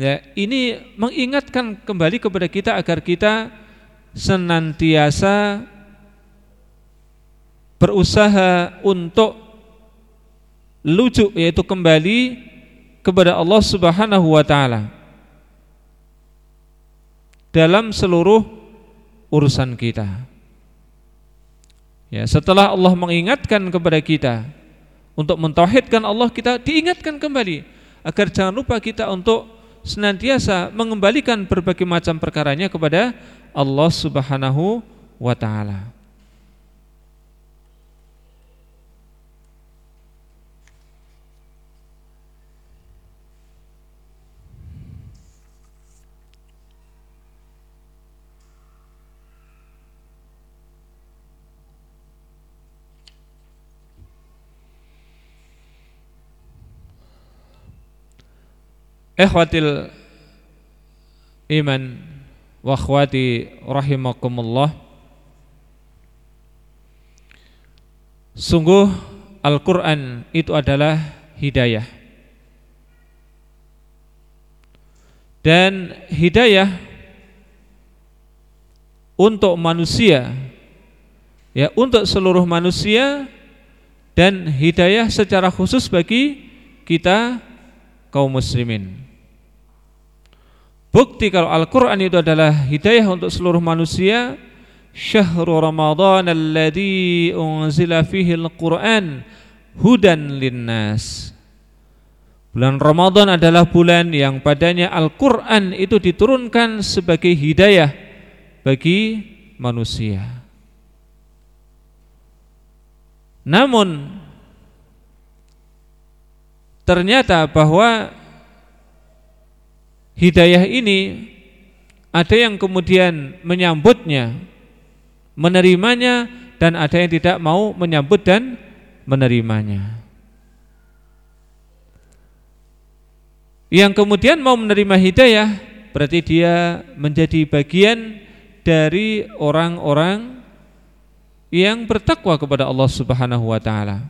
ya ini mengingatkan kembali kepada kita agar kita senantiasa berusaha untuk lucu yaitu kembali kepada Allah Subhanahu wa taala dalam seluruh urusan kita. Ya, setelah Allah mengingatkan kepada kita untuk mentauhidkan Allah kita diingatkan kembali agar jangan lupa kita untuk senantiasa mengembalikan berbagai macam perkaranya kepada Allah Subhanahu wa taala. Ikhwatil iman wa akhwati rahimakumullah. Sungguh Al-Quran itu adalah hidayah. Dan hidayah Untuk manusia Ya untuk seluruh manusia Dan hidayah secara khusus bagi kita kaum muslimin Bukti kalau Al-Quran itu adalah hidayah untuk seluruh manusia Syahrul Ramadan alladhi unzila fihi al-Quran Hudan linnas. Bulan Ramadan adalah bulan yang padanya Al-Quran itu diturunkan sebagai hidayah bagi manusia. Namun Ternyata bahwa hidayah ini ada yang kemudian menyambutnya, menerimanya dan ada yang tidak mau menyambut dan menerimanya. Yang kemudian mau menerima hidayah berarti dia menjadi bagian dari orang-orang yang bertakwa kepada Allah Subhanahu wa taala.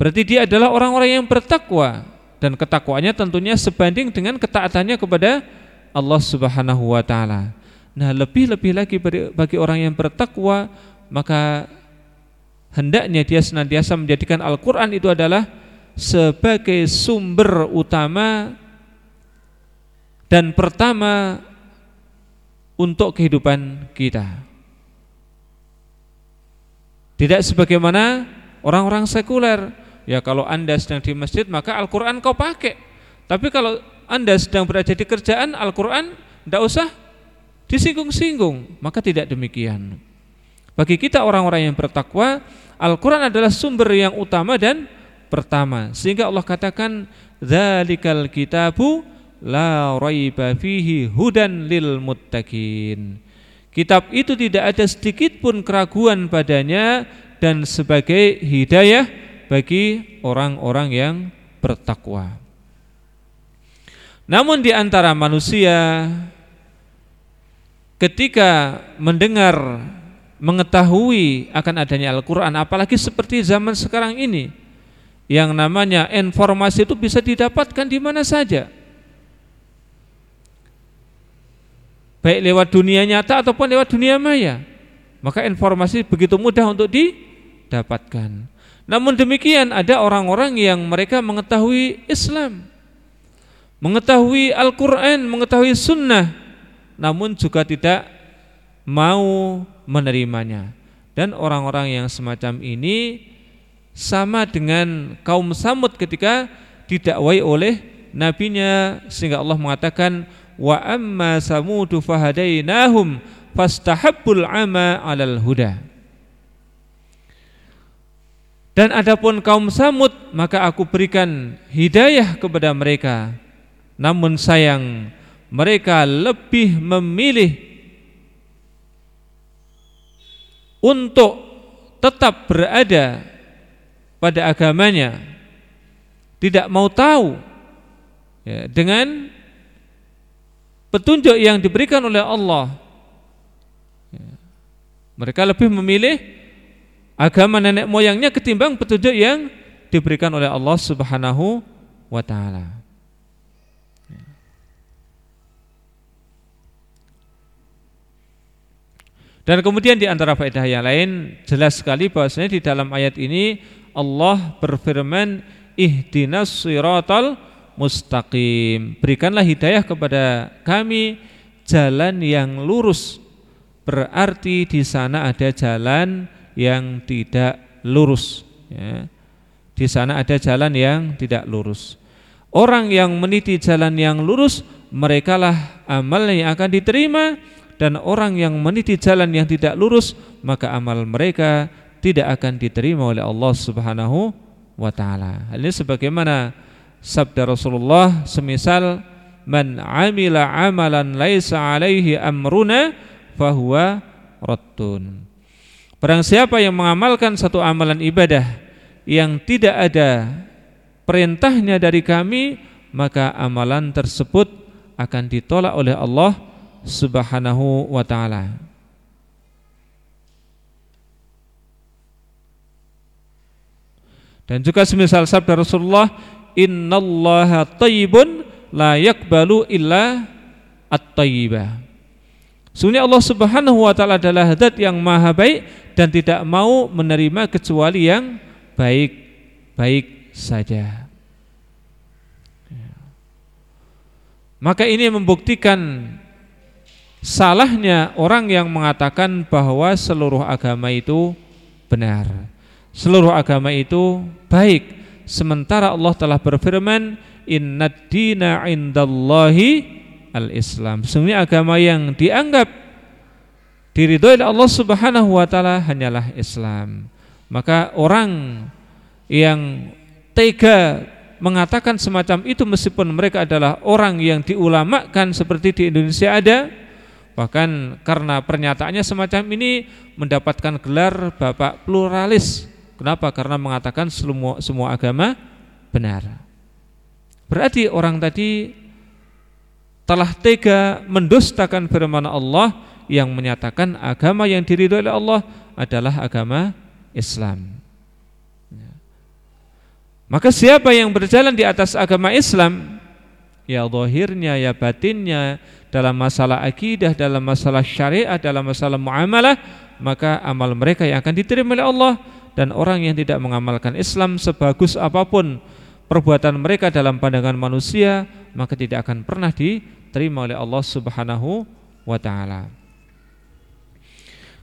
Berarti dia adalah orang-orang yang bertakwa dan ketakwaannya tentunya sebanding dengan ketaatannya kepada Allah Subhanahu wa taala. Nah, lebih-lebih lagi bagi orang yang bertakwa, maka hendaknya dia senantiasa menjadikan Al-Qur'an itu adalah sebagai sumber utama dan pertama untuk kehidupan kita. Tidak sebagaimana orang-orang sekuler Ya kalau anda sedang di masjid maka Al-Quran kau pakai. Tapi kalau anda sedang berada di kerjaan Al-Quran tidak usah disinggung-singgung. Maka tidak demikian. Bagi kita orang-orang yang bertakwa Al-Quran adalah sumber yang utama dan pertama. Sehingga Allah katakan Zalikal kitabu la raiba fihi hudan lil muttaqin. Kitab itu tidak ada sedikit pun keraguan padanya dan sebagai hidayah bagi orang-orang yang bertakwa. Namun di antara manusia ketika mendengar mengetahui akan adanya Al-Qur'an apalagi seperti zaman sekarang ini yang namanya informasi itu bisa didapatkan di mana saja. Baik lewat dunia nyata ataupun lewat dunia maya. Maka informasi begitu mudah untuk didapatkan. Namun demikian ada orang-orang yang mereka mengetahui Islam Mengetahui Al-Quran, mengetahui sunnah Namun juga tidak mau menerimanya. Dan orang-orang yang semacam ini Sama dengan kaum Samud ketika didakwai oleh nabinya Sehingga Allah mengatakan Wa amma samudu fahadainahum fastahabbul ama alal huda dan adapun kaum Samud maka aku berikan hidayah kepada mereka. Namun sayang mereka lebih memilih untuk tetap berada pada agamanya, tidak mau tahu ya, dengan petunjuk yang diberikan oleh Allah. Ya. Mereka lebih memilih agama nenek moyangnya ketimbang petunjuk yang diberikan oleh Allah Subhanahu wa taala. Dan kemudian di antara faedah yang lain jelas sekali bahwasanya di dalam ayat ini Allah berfirman ihdinas siratal mustaqim. Berikanlah hidayah kepada kami jalan yang lurus. Berarti di sana ada jalan yang tidak lurus ya. Di sana ada jalan yang tidak lurus. Orang yang meniti jalan yang lurus, merekalah amal yang akan diterima dan orang yang meniti jalan yang tidak lurus maka amal mereka tidak akan diterima oleh Allah Subhanahu wa taala. Hal ini sebagaimana sabda Rasulullah semisal man amila amalan laisa alaihi amruna fahuwa rattun. Barang siapa yang mengamalkan satu amalan ibadah yang tidak ada perintahnya dari kami, maka amalan tersebut akan ditolak oleh Allah Subhanahu wa taala. Dan juga semisal sabda Rasulullah, "Innallaha thayyibun la yakbalu illa at-thayyibah." Sungguhnya Allah Subhanahu wa taala adalah zat yang maha baik dan tidak mau menerima kecuali yang baik-baik saja. Maka ini membuktikan salahnya orang yang mengatakan bahwa seluruh agama itu benar. Seluruh agama itu baik. Sementara Allah telah berfirman, "Innad dina indallahi al-Islam." Sungguhnya agama yang dianggap diridhoi oleh Allah Subhanahu wa taala hanyalah Islam. Maka orang yang tega mengatakan semacam itu meskipun mereka adalah orang yang diulamakan seperti di Indonesia ada Bahkan karena pernyataannya semacam ini mendapatkan gelar Bapak pluralis. Kenapa? Karena mengatakan semua, semua agama benar. Berarti orang tadi telah tega mendustakan firman Allah yang menyatakan agama yang diridhoi oleh Allah adalah agama Islam. Ya. Maka siapa yang berjalan di atas agama Islam ya zahirnya ya batinnya dalam masalah akidah, dalam masalah syariat, dalam masalah muamalah, maka amal mereka yang akan diterima oleh Allah dan orang yang tidak mengamalkan Islam sebagus apa pun perbuatan mereka dalam pandangan manusia, maka tidak akan pernah diterima oleh Allah Subhanahu wa taala.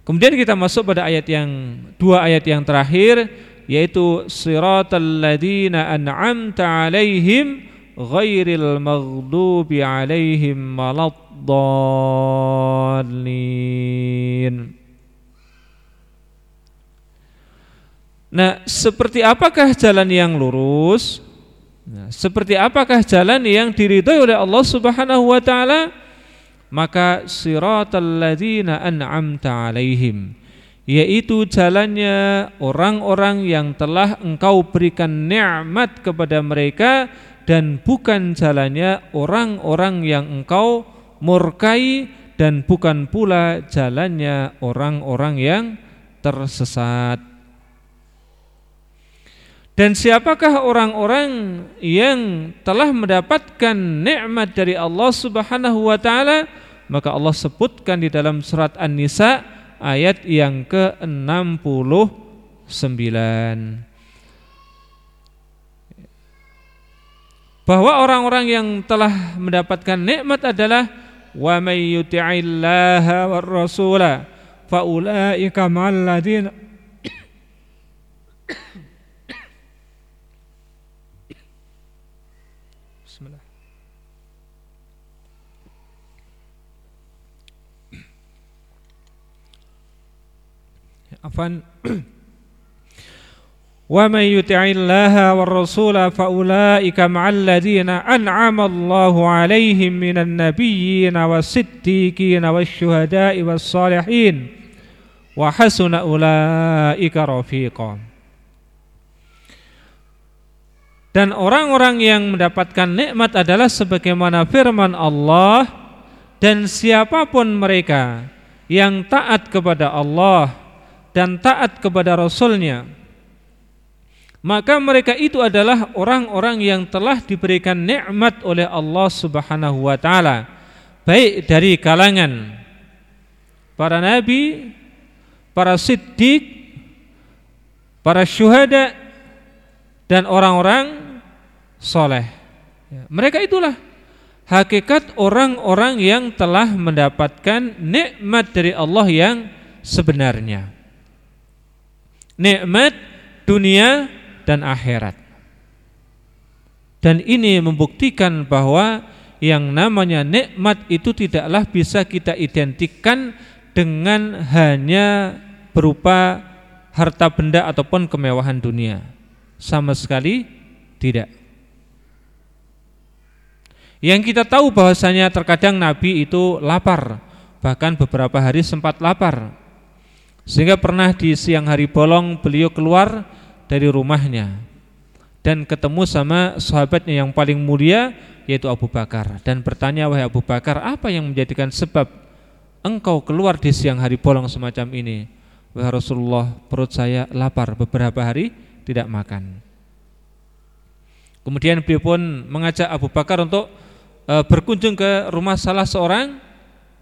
Kemudian kita masuk pada ayat yang dua ayat yang terakhir yaitu siratal ladzina an'amta alaihim ghairil maghdubi alaihim waladdallin Nah, seperti apakah jalan yang lurus? Nah, seperti apakah jalan yang diridhoi oleh Allah Subhanahu wa taala? Maka siratal ladzina an'amta alaihim yaitu jalannya orang-orang yang telah engkau berikan nikmat kepada mereka dan bukan jalannya orang-orang yang engkau murkai dan bukan pula jalannya orang-orang yang tersesat. Dan siapakah orang-orang yang telah mendapatkan nikmat dari Allah Subhanahu wa taala? Maka Allah sebutkan di dalam surat An-Nisa ayat yang ke-69. bahwa orang-orang yang telah mendapatkan nikmat adalah wa may yuti'illaha war rasula fa ulaika ma'al ladina Afan. Wa may yuti'illaha war rasula fa ulaika ma'al ladzina an'ama Allahu 'alaihim minan nabiyyina was-siddiqina wasy-syuhada'i was salihin wa hasuna ulaika rafiqa Dan orang-orang yang mendapatkan nikmat adalah sebagaimana firman Allah dan siapa pun mereka yang taat kepada Allah dan taat kepada Rasulnya maka mereka itu adalah orang-orang yang telah diberikan nikmat oleh Allah Subhanahu wa taala baik dari kalangan para nabi, para siddiq, para syuhada dan orang-orang soleh. Ya, mereka itulah hakikat orang-orang yang telah mendapatkan nikmat dari Allah yang sebenarnya. Nikmat dunia dan akhirat. Dan ini membuktikan bahwa yang namanya nikmat itu tidaklah bisa kita identikkan dengan hanya berupa harta benda ataupun kemewahan dunia. Sama sekali tidak. Yang kita tahu bahwasanya terkadang Nabi itu lapar, bahkan beberapa hari sempat lapar. Sehingga pernah di siang hari bolong beliau keluar dari rumahnya dan ketemu sama sahabatnya yang paling mulia yaitu Abu Bakar. Dan bertanya wahai Abu Bakar apa yang menjadikan sebab engkau keluar di siang hari bolong semacam ini? Wahai Rasulullah perut saya lapar beberapa hari tidak makan. Kemudian beliau pun mengajak Abu Bakar untuk e, berkunjung ke rumah salah seorang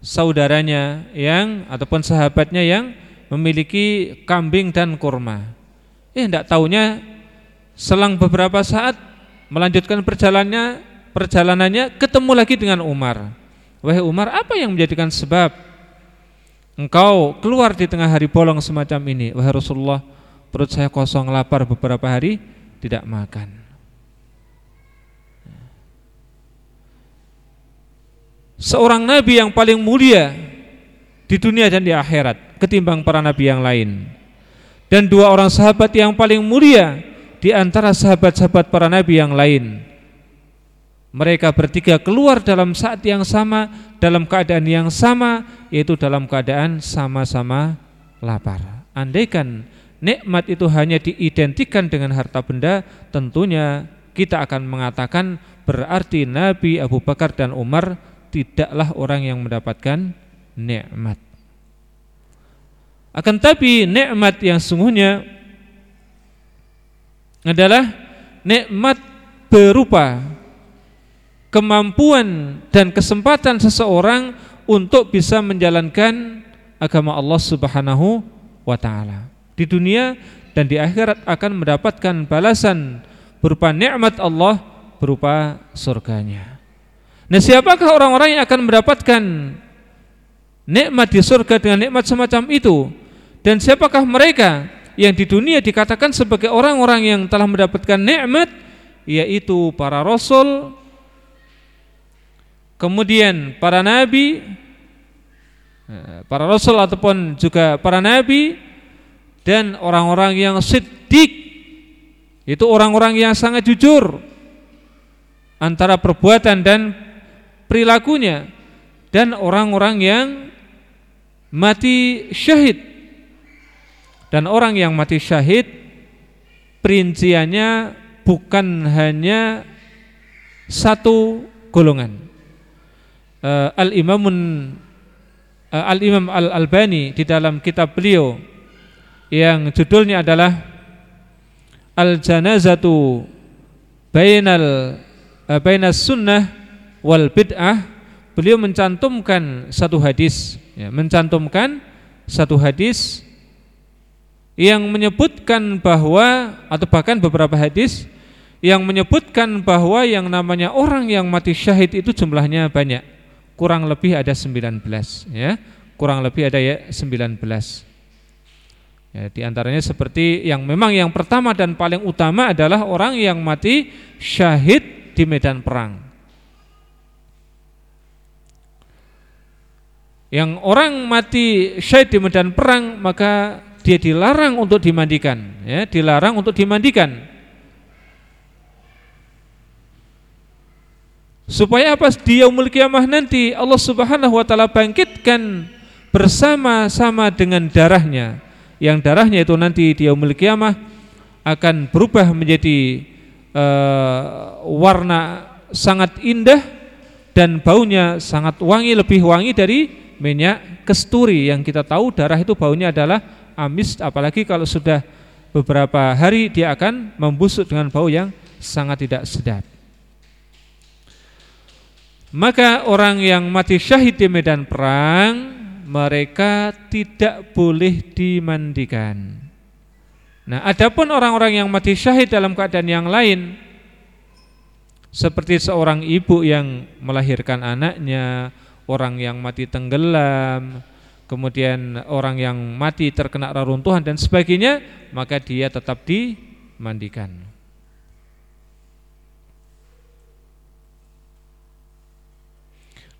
saudaranya yang ataupun sahabatnya yang memiliki kambing dan kurma Eh tidak tahunya selang beberapa saat melanjutkan perjalanannya perjalanannya ketemu lagi dengan Umar. Wahai Umar, apa yang menjadikan sebab engkau keluar di tengah hari bolong semacam ini? Wahai Rasulullah, perut saya kosong lapar beberapa hari tidak makan. Seorang nabi yang paling mulia di dunia dan di akhirat ketimbang para nabi yang lain dan dua orang sahabat yang paling mulia di antara sahabat-sahabat para nabi yang lain. Mereka bertiga keluar dalam saat yang sama, dalam keadaan yang sama, yaitu dalam keadaan sama-sama lapar. Andaikan nikmat itu hanya diidentikan dengan harta benda, tentunya kita akan mengatakan berarti Nabi Abu Bakar dan Umar tidaklah orang yang mendapatkan nikmat. Akan tapi nikmat yang sungguhnya adalah nikmat berupa kemampuan dan kesempatan seseorang untuk bisa menjalankan agama Allah Subhanahu wa taala. Di dunia dan di akhirat akan mendapatkan balasan berupa nikmat Allah berupa surganya. Nah, siapakah orang-orang yang akan mendapatkan nikmat di surga dengan nikmat semacam itu? Dan siapakah mereka yang di dunia dikatakan sebagai orang-orang yang telah mendapatkan nikmat? Yaitu para rasul kemudian para nabi eh, para rasul ataupun juga para nabi dan orang-orang yang siddiq. Itu orang-orang yang sangat jujur antara perbuatan dan perilakunya. Dan orang-orang yang mati syahid dan orang yang mati syahid perinciannya bukan hanya satu golongan. Uh, al Imamun uh, Al Imam Al Albani di dalam kitab beliau yang judulnya adalah Al Janazatu Bainal uh, Bainas Sunnah wal Bid'ah beliau mencantumkan satu hadis ya, mencantumkan satu hadis yang menyebutkan bahwa atau bahkan beberapa hadis yang menyebutkan bahwa yang namanya orang yang mati syahid itu jumlahnya banyak. Kurang lebih ada 19 ya. Kurang lebih ada ya 19. Ya, di antaranya seperti yang memang yang pertama dan paling utama adalah orang yang mati syahid di medan perang. Yang orang mati syahid di medan perang maka dia dilarang untuk dimandikan, ya, dilarang untuk dimandikan. Supaya apa? Di yaumul kiamah nanti Allah Subhanahu wa taala bangkitkan bersama-sama dengan darahnya. Yang darahnya itu nanti di yaumul kiamah akan berubah menjadi uh, warna sangat indah dan baunya sangat wangi lebih wangi dari minyak kesturi yang kita tahu darah itu baunya adalah amis apalagi kalau sudah beberapa hari dia akan membusuk dengan bau yang sangat tidak sedap. Maka orang yang mati syahid di medan perang mereka tidak boleh dimandikan. Nah, adapun orang-orang yang mati syahid dalam keadaan yang lain seperti seorang ibu yang melahirkan anaknya, orang yang mati tenggelam, kemudian orang yang mati terkena reruntuhan dan sebagainya, maka dia tetap dimandikan.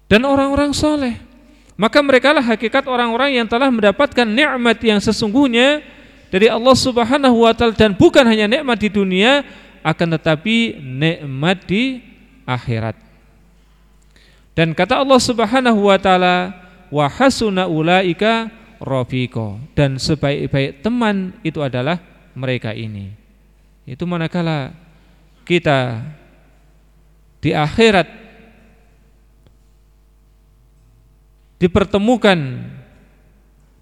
Dan orang-orang soleh, maka mereka lah hakikat orang-orang yang telah mendapatkan nikmat yang sesungguhnya dari Allah Subhanahu wa taala dan bukan hanya nikmat di dunia akan tetapi nikmat di akhirat. Dan kata Allah Subhanahu wa taala wa hasuna ulaika rafiqo dan sebaik-baik teman itu adalah mereka ini itu manakala kita di akhirat dipertemukan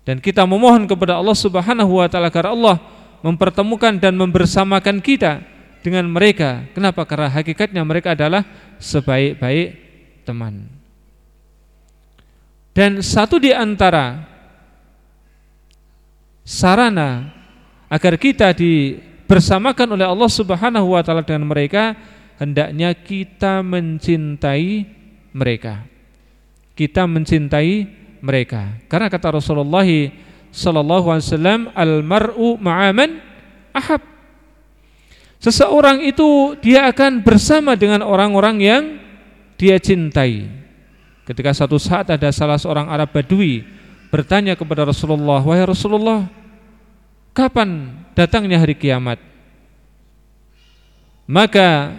dan kita memohon kepada Allah Subhanahu wa taala agar Allah mempertemukan dan membersamakan kita dengan mereka. Kenapa? Karena hakikatnya mereka adalah sebaik-baik teman. Dan satu di antara sarana agar kita dibersamakan oleh Allah Subhanahu wa taala dengan mereka hendaknya kita mencintai mereka. Kita mencintai mereka. Karena kata Rasulullah sallallahu alaihi wasallam al mar'u ma'aman ahab. Seseorang itu dia akan bersama dengan orang-orang yang dia cintai. Ketika satu saat ada salah seorang Arab Badui bertanya kepada Rasulullah, "Wahai Rasulullah, kapan datangnya hari kiamat?" Maka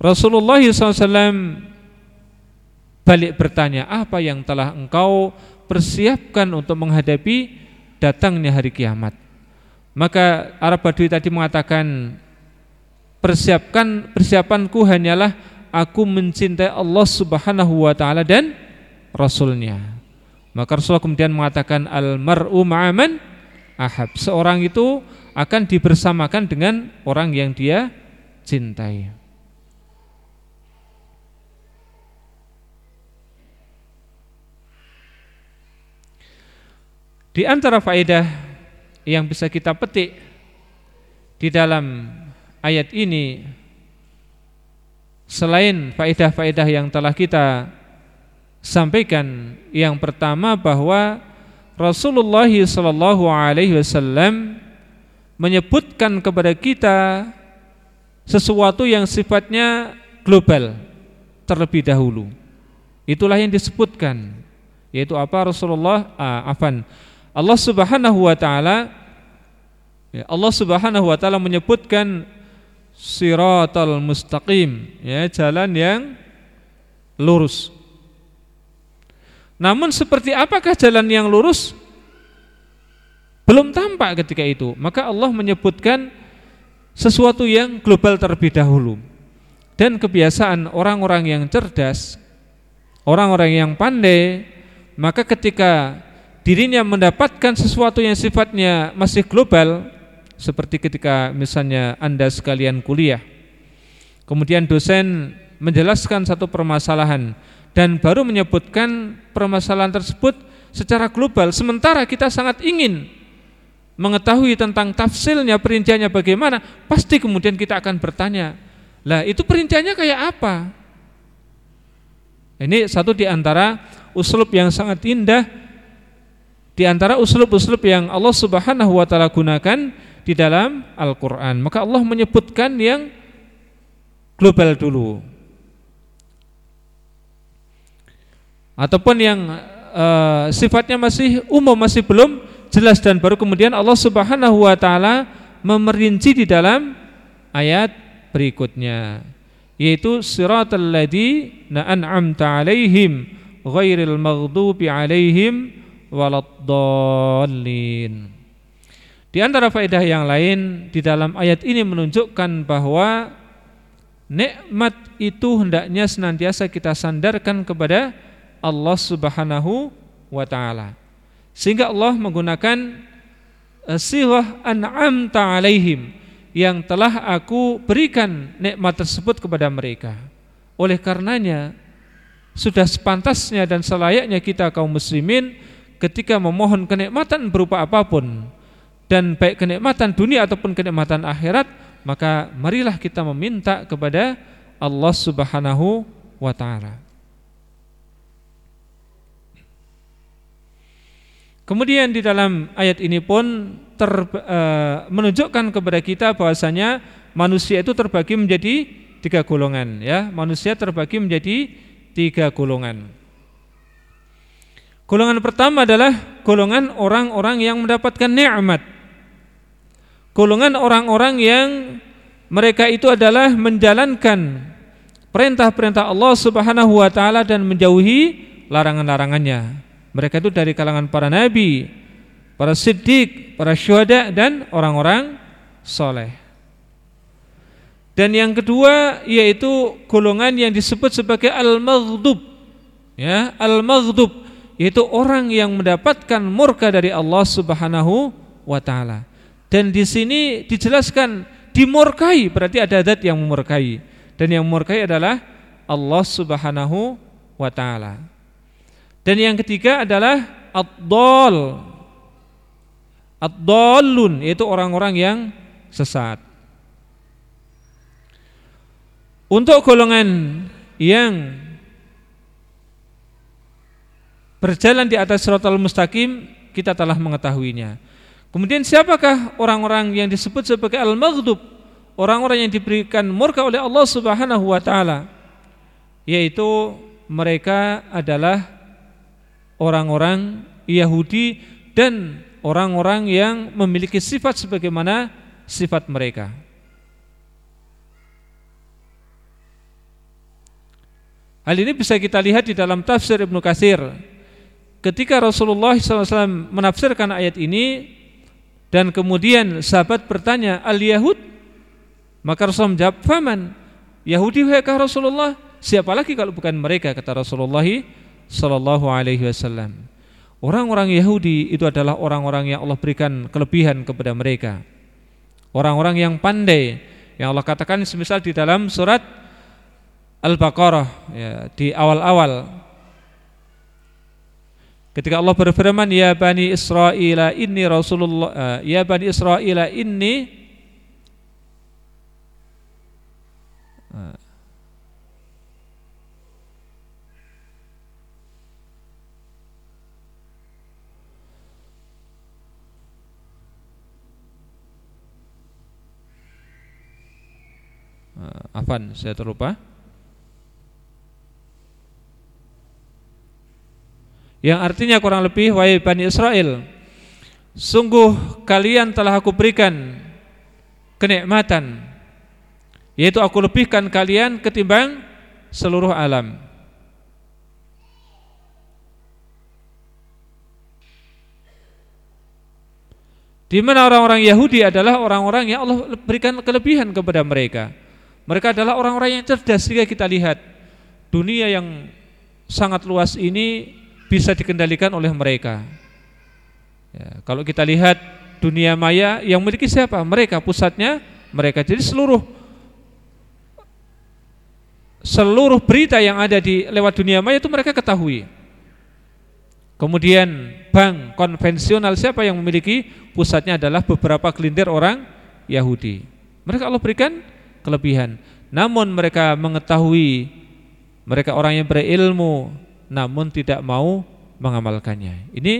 Rasulullah SAW balik bertanya, "Apa yang telah engkau persiapkan untuk menghadapi datangnya hari kiamat?" Maka Arab Badui tadi mengatakan, "Persiapkan persiapanku hanyalah aku mencintai Allah Subhanahu wa taala dan rasulnya. Maka Rasulullah kemudian mengatakan al mar'u ma'aman ahab. Seorang itu akan dibersamakan dengan orang yang dia cintai. Di antara faedah yang bisa kita petik di dalam ayat ini Selain faedah-faedah yang telah kita sampaikan, yang pertama bahwa Rasulullah Shallallahu Alaihi Wasallam menyebutkan kepada kita sesuatu yang sifatnya global terlebih dahulu. Itulah yang disebutkan, yaitu apa Rasulullah ah, afan Allah Subhanahu Wa Taala ya, Allah Subhanahu Wa Taala menyebutkan siratal mustaqim. Ya jalan yang lurus. Namun seperti apakah jalan yang lurus? Belum tampak ketika itu. Maka Allah menyebutkan sesuatu yang global terlebih dahulu. Dan kebiasaan orang-orang yang cerdas orang-orang yang pandai maka ketika dirinya mendapatkan sesuatu yang sifatnya masih global seperti ketika misalnya Anda sekalian kuliah. Kemudian dosen menjelaskan satu permasalahan dan baru menyebutkan permasalahan tersebut secara global. Sementara kita sangat ingin mengetahui tentang tafsirnya perinciannya bagaimana pasti kemudian kita akan bertanya lah itu perinciannya kayak apa? Ini satu di antara uslub yang sangat indah di antara uslub-uslub yang Allah Subhanahu wa taala gunakan di dalam Al-Quran. Maka Allah menyebutkan yang global dulu. Ataupun yang uh, sifatnya masih umum, masih belum jelas Dan baru kemudian Allah subhanahu wa ta'ala memerinci di dalam ayat berikutnya Yaitu siratal ladina an'amta alaihim Ghairil maghdubi alaihim waladdallin di antara faedah yang lain di dalam ayat ini menunjukkan bahwa nikmat itu hendaknya senantiasa kita sandarkan kepada Allah Subhanahu wa taala. Sehingga Allah menggunakan uh, sirah an'amta alaihim yang telah aku berikan nikmat tersebut kepada mereka. Oleh karenanya sudah sepantasnya dan selayaknya kita kaum muslimin ketika memohon kenikmatan berupa apa pun dan baik kenikmatan dunia ataupun kenikmatan akhirat maka marilah kita meminta kepada Allah Subhanahu wa taala. Kemudian di dalam ayat ini pun ter, e, menunjukkan kepada kita bahwasanya manusia itu terbagi menjadi tiga golongan ya. Manusia terbagi menjadi tiga golongan. Golongan pertama adalah golongan orang-orang yang mendapatkan nikmat. Golongan orang-orang yang mereka itu adalah menjalankan perintah-perintah Allah Subhanahu wa taala dan menjauhi larangan-larangannya. Mereka itu dari kalangan para nabi, para siddiq, para syuhada dan orang-orang soleh. Dan yang kedua yaitu golongan yang disebut sebagai al-maghdub. Ya, al-maghdub yaitu orang yang mendapatkan murka dari Allah Subhanahu wa taala. Dan di sini dijelaskan dimurkai berarti ada zat yang memurkai dan yang memurkai adalah Allah Subhanahu wa taala. Dan yang ketiga adalah ad-dol. Ad-dolun yaitu orang-orang yang sesat. Untuk golongan yang berjalan di atas siratal mustaqim kita telah mengetahuinya. Kemudian siapakah orang-orang yang disebut sebagai al-maghdub? Orang-orang yang diberikan murka oleh Allah Subhanahu wa taala. Yaitu mereka adalah orang-orang Yahudi dan orang-orang yang memiliki sifat sebagaimana sifat mereka. Hal ini bisa kita lihat di dalam tafsir Ibnu Katsir. Ketika Rasulullah SAW menafsirkan ayat ini dan kemudian sahabat bertanya, "Al-Yahud?" Maka Rasulullah menjawab, "Faman?" Yahudi wahai Rasulullah, siapa lagi kalau bukan mereka kata Rasulullah Sallallahu Alaihi Wasallam. Orang-orang Yahudi itu adalah orang-orang yang Allah berikan kelebihan kepada mereka. Orang-orang yang pandai yang Allah katakan semisal di dalam surat Al-Baqarah ya, di awal-awal ketika Allah berfirman ya bani Israel inni rasulullah uh, ya bani Israel inni uh, uh, Afan saya terlupa yang artinya kurang lebih wahai Bani Israel sungguh kalian telah aku berikan kenikmatan yaitu aku lebihkan kalian ketimbang seluruh alam Di mana orang-orang Yahudi adalah orang-orang yang Allah berikan kelebihan kepada mereka. Mereka adalah orang-orang yang cerdas jika kita lihat dunia yang sangat luas ini bisa dikendalikan oleh mereka. Ya, kalau kita lihat dunia maya yang memiliki siapa? Mereka pusatnya mereka. Jadi seluruh seluruh berita yang ada di lewat dunia maya itu mereka ketahui. Kemudian bank konvensional siapa yang memiliki pusatnya adalah beberapa kelintir orang Yahudi. Mereka Allah berikan kelebihan. Namun mereka mengetahui mereka orang yang berilmu namun tidak mau mengamalkannya. Ini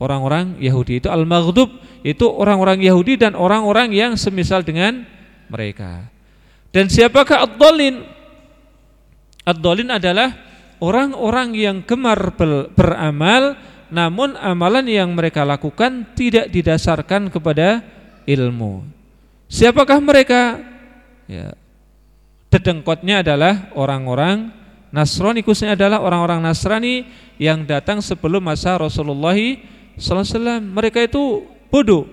orang-orang Yahudi itu al-maghdub itu orang-orang Yahudi dan orang-orang yang semisal dengan mereka. Dan siapakah ad-dhalin? Ad-dhalin adalah orang-orang yang gemar beramal namun amalan yang mereka lakukan tidak didasarkan kepada ilmu. Siapakah mereka? ya, dedengkotnya adalah orang-orang Nasrani khususnya adalah orang-orang Nasrani yang datang sebelum masa Rasulullah SAW. Mereka itu bodoh.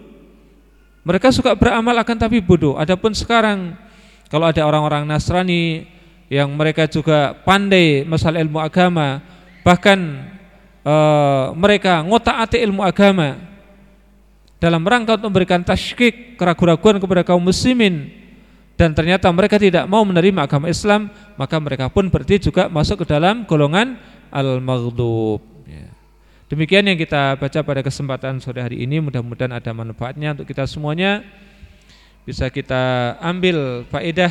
Mereka suka beramal akan tapi bodoh. Adapun sekarang kalau ada orang-orang Nasrani yang mereka juga pandai masalah ilmu agama, bahkan uh, mereka ngotaati ilmu agama dalam rangka untuk memberikan tasykik keraguan-keraguan kepada kaum muslimin dan ternyata mereka tidak mau menerima agama Islam maka mereka pun berarti juga masuk ke dalam golongan al-maghdub. Ya. demikian yang kita baca pada kesempatan sore hari ini. Mudah-mudahan ada manfaatnya untuk kita semuanya. Bisa kita ambil faedah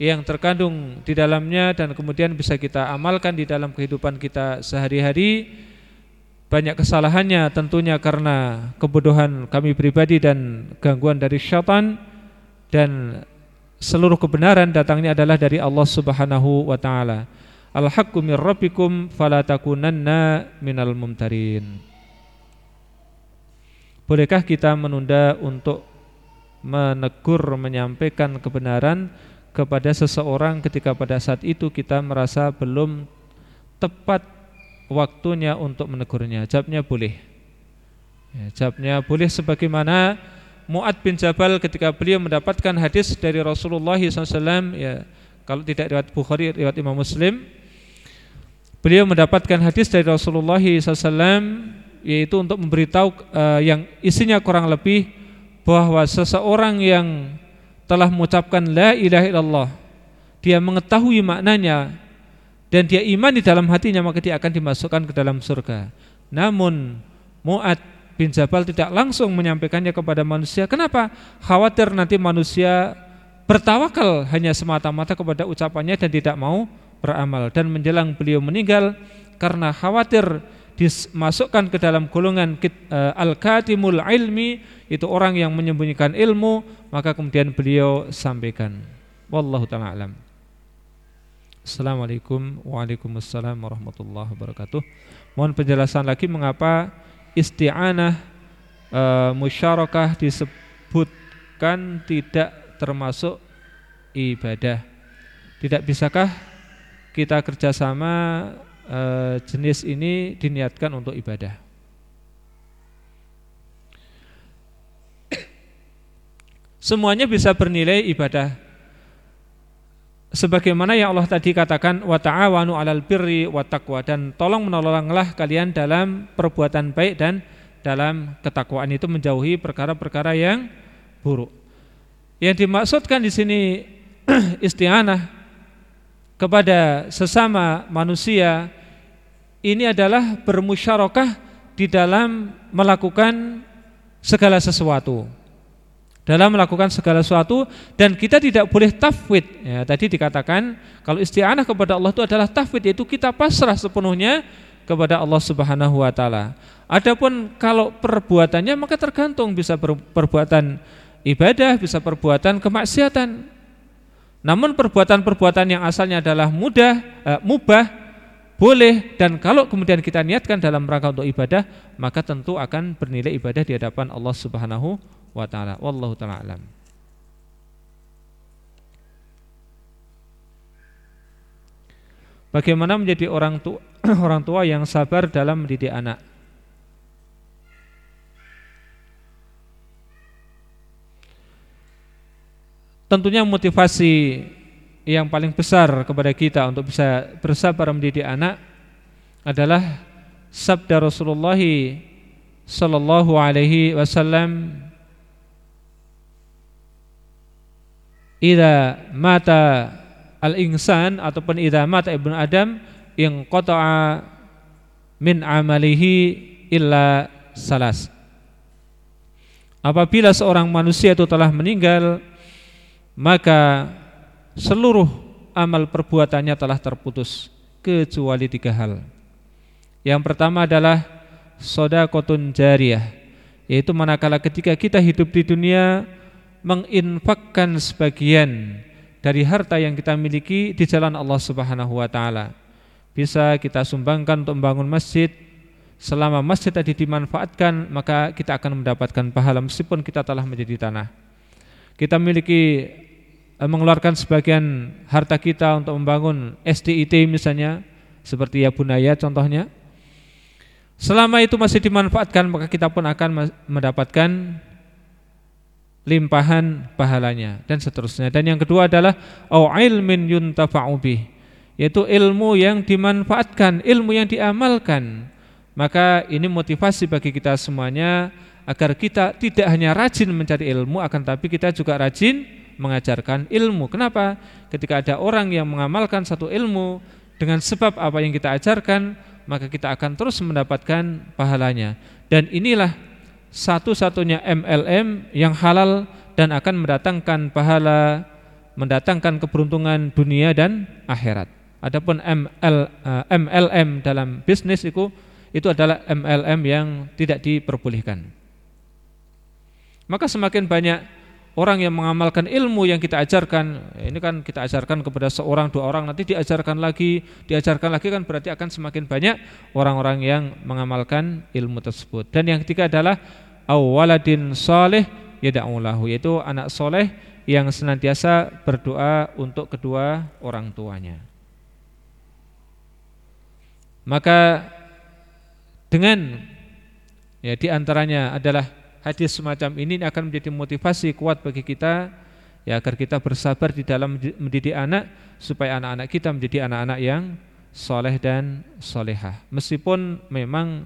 yang terkandung di dalamnya dan kemudian bisa kita amalkan di dalam kehidupan kita sehari-hari. Banyak kesalahannya tentunya karena kebodohan kami pribadi dan gangguan dari syaitan dan seluruh kebenaran datangnya adalah dari Allah Subhanahu wa taala. Al-haqqu min rabbikum fala takunanna minal mumtarin. Bolehkah kita menunda untuk menegur menyampaikan kebenaran kepada seseorang ketika pada saat itu kita merasa belum tepat waktunya untuk menegurnya? Jawabnya boleh. Ya, jawabnya boleh sebagaimana Mu'ad bin Jabal ketika beliau mendapatkan hadis dari Rasulullah SAW ya kalau tidak riwayat Bukhari riwayat Imam Muslim beliau mendapatkan hadis dari Rasulullah SAW yaitu untuk memberitahu uh, yang isinya kurang lebih bahwa seseorang yang telah mengucapkan la ilaha illallah dia mengetahui maknanya dan dia iman di dalam hatinya maka dia akan dimasukkan ke dalam surga. Namun Mu'ad bin Jabal tidak langsung menyampaikannya kepada manusia. Kenapa? Khawatir nanti manusia bertawakal hanya semata-mata kepada ucapannya dan tidak mau beramal dan menjelang beliau meninggal karena khawatir dimasukkan ke dalam golongan uh, al-katimul ilmi itu orang yang menyembunyikan ilmu maka kemudian beliau sampaikan wallahu taala alam Assalamualaikum warahmatullahi wabarakatuh Mohon penjelasan lagi mengapa isti'anah e, musyarakah disebutkan tidak termasuk ibadah. Tidak bisakah kita kerjasama e, jenis ini diniatkan untuk ibadah? Semuanya bisa bernilai ibadah sebagaimana yang Allah tadi katakan wa ta'awanu 'alal birri wa taqwa dan tolong menolonglah kalian dalam perbuatan baik dan dalam ketakwaan itu menjauhi perkara-perkara yang buruk. Yang dimaksudkan di sini (clears throat) isti'anah kepada sesama manusia ini adalah bermusyarakah di dalam melakukan segala sesuatu dalam melakukan segala sesuatu dan kita tidak boleh tafwid. Ya, tadi dikatakan kalau isti'anah kepada Allah itu adalah tafwid yaitu kita pasrah sepenuhnya kepada Allah Subhanahu wa taala. Adapun kalau perbuatannya maka tergantung bisa perbuatan ibadah, bisa perbuatan kemaksiatan. Namun perbuatan-perbuatan yang asalnya adalah mudah, eh, mubah, boleh dan kalau kemudian kita niatkan dalam rangka untuk ibadah, maka tentu akan bernilai ibadah di hadapan Allah Subhanahu wa taala. Wallahu taala alam. Bagaimana menjadi orang tua, (clears throat) orang tua yang sabar dalam mendidik anak? Tentunya motivasi yang paling besar kepada kita untuk bisa bersabar mendidik anak adalah sabda Rasulullah sallallahu alaihi wasallam Ida mata al-insan ataupun ida mata ibnu Adam yang qata'a min amalihi illa salas. Apabila seorang manusia itu telah meninggal maka seluruh amal perbuatannya telah terputus kecuali tiga hal. Yang pertama adalah sodakotun jariyah yaitu manakala ketika kita hidup di dunia menginfakkan sebagian dari harta yang kita miliki di jalan Allah Subhanahu wa taala. Bisa kita sumbangkan untuk membangun masjid. Selama masjid tadi dimanfaatkan, maka kita akan mendapatkan pahala meskipun kita telah menjadi tanah. Kita miliki eh, mengeluarkan sebagian harta kita untuk membangun SDIT misalnya, seperti ya Bunaya contohnya. Selama itu masih dimanfaatkan, maka kita pun akan mendapatkan limpahan pahalanya dan seterusnya. Dan yang kedua adalah au ilmin yuntafa'u bih, yaitu ilmu yang dimanfaatkan, ilmu yang diamalkan. Maka ini motivasi bagi kita semuanya agar kita tidak hanya rajin mencari ilmu akan tapi kita juga rajin mengajarkan ilmu. Kenapa? Ketika ada orang yang mengamalkan satu ilmu dengan sebab apa yang kita ajarkan, maka kita akan terus mendapatkan pahalanya. Dan inilah satu-satunya MLM yang halal dan akan mendatangkan pahala, mendatangkan keberuntungan dunia dan akhirat. Adapun ML, eh, MLM dalam bisnis itu itu adalah MLM yang tidak diperbolehkan. Maka semakin banyak orang yang mengamalkan ilmu yang kita ajarkan, ini kan kita ajarkan kepada seorang dua orang, nanti diajarkan lagi, diajarkan lagi kan berarti akan semakin banyak orang-orang yang mengamalkan ilmu tersebut. Dan yang ketiga adalah awaladin soleh yada'ulahu, yaitu anak soleh yang senantiasa berdoa untuk kedua orang tuanya. Maka dengan ya di antaranya adalah hadis semacam ini akan menjadi motivasi kuat bagi kita ya agar kita bersabar di dalam mendidik anak supaya anak-anak kita menjadi anak-anak yang soleh dan solehah. Meskipun memang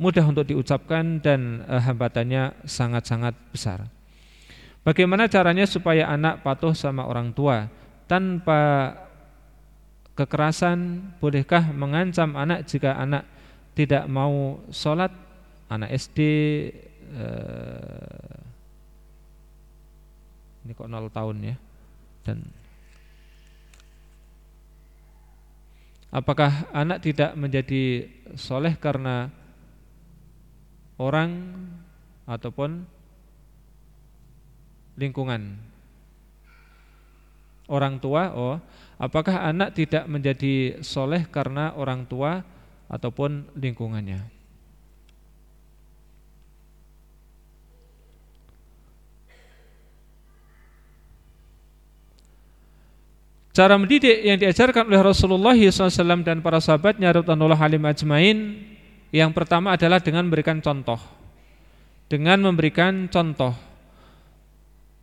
mudah untuk diucapkan dan eh, hambatannya sangat-sangat besar. Bagaimana caranya supaya anak patuh sama orang tua? Tanpa kekerasan bolehkah mengancam anak jika anak tidak mau sholat? Anak SD eh, ini kok 0 tahun ya? Dan apakah anak tidak menjadi soleh karena orang ataupun lingkungan? Orang tua oh apakah anak tidak menjadi soleh karena orang tua ataupun lingkungannya Cara mendidik yang diajarkan oleh Rasulullah SAW dan para sahabatnya Rasulullah Halim Ajmain Yang pertama adalah dengan memberikan contoh. Dengan memberikan contoh.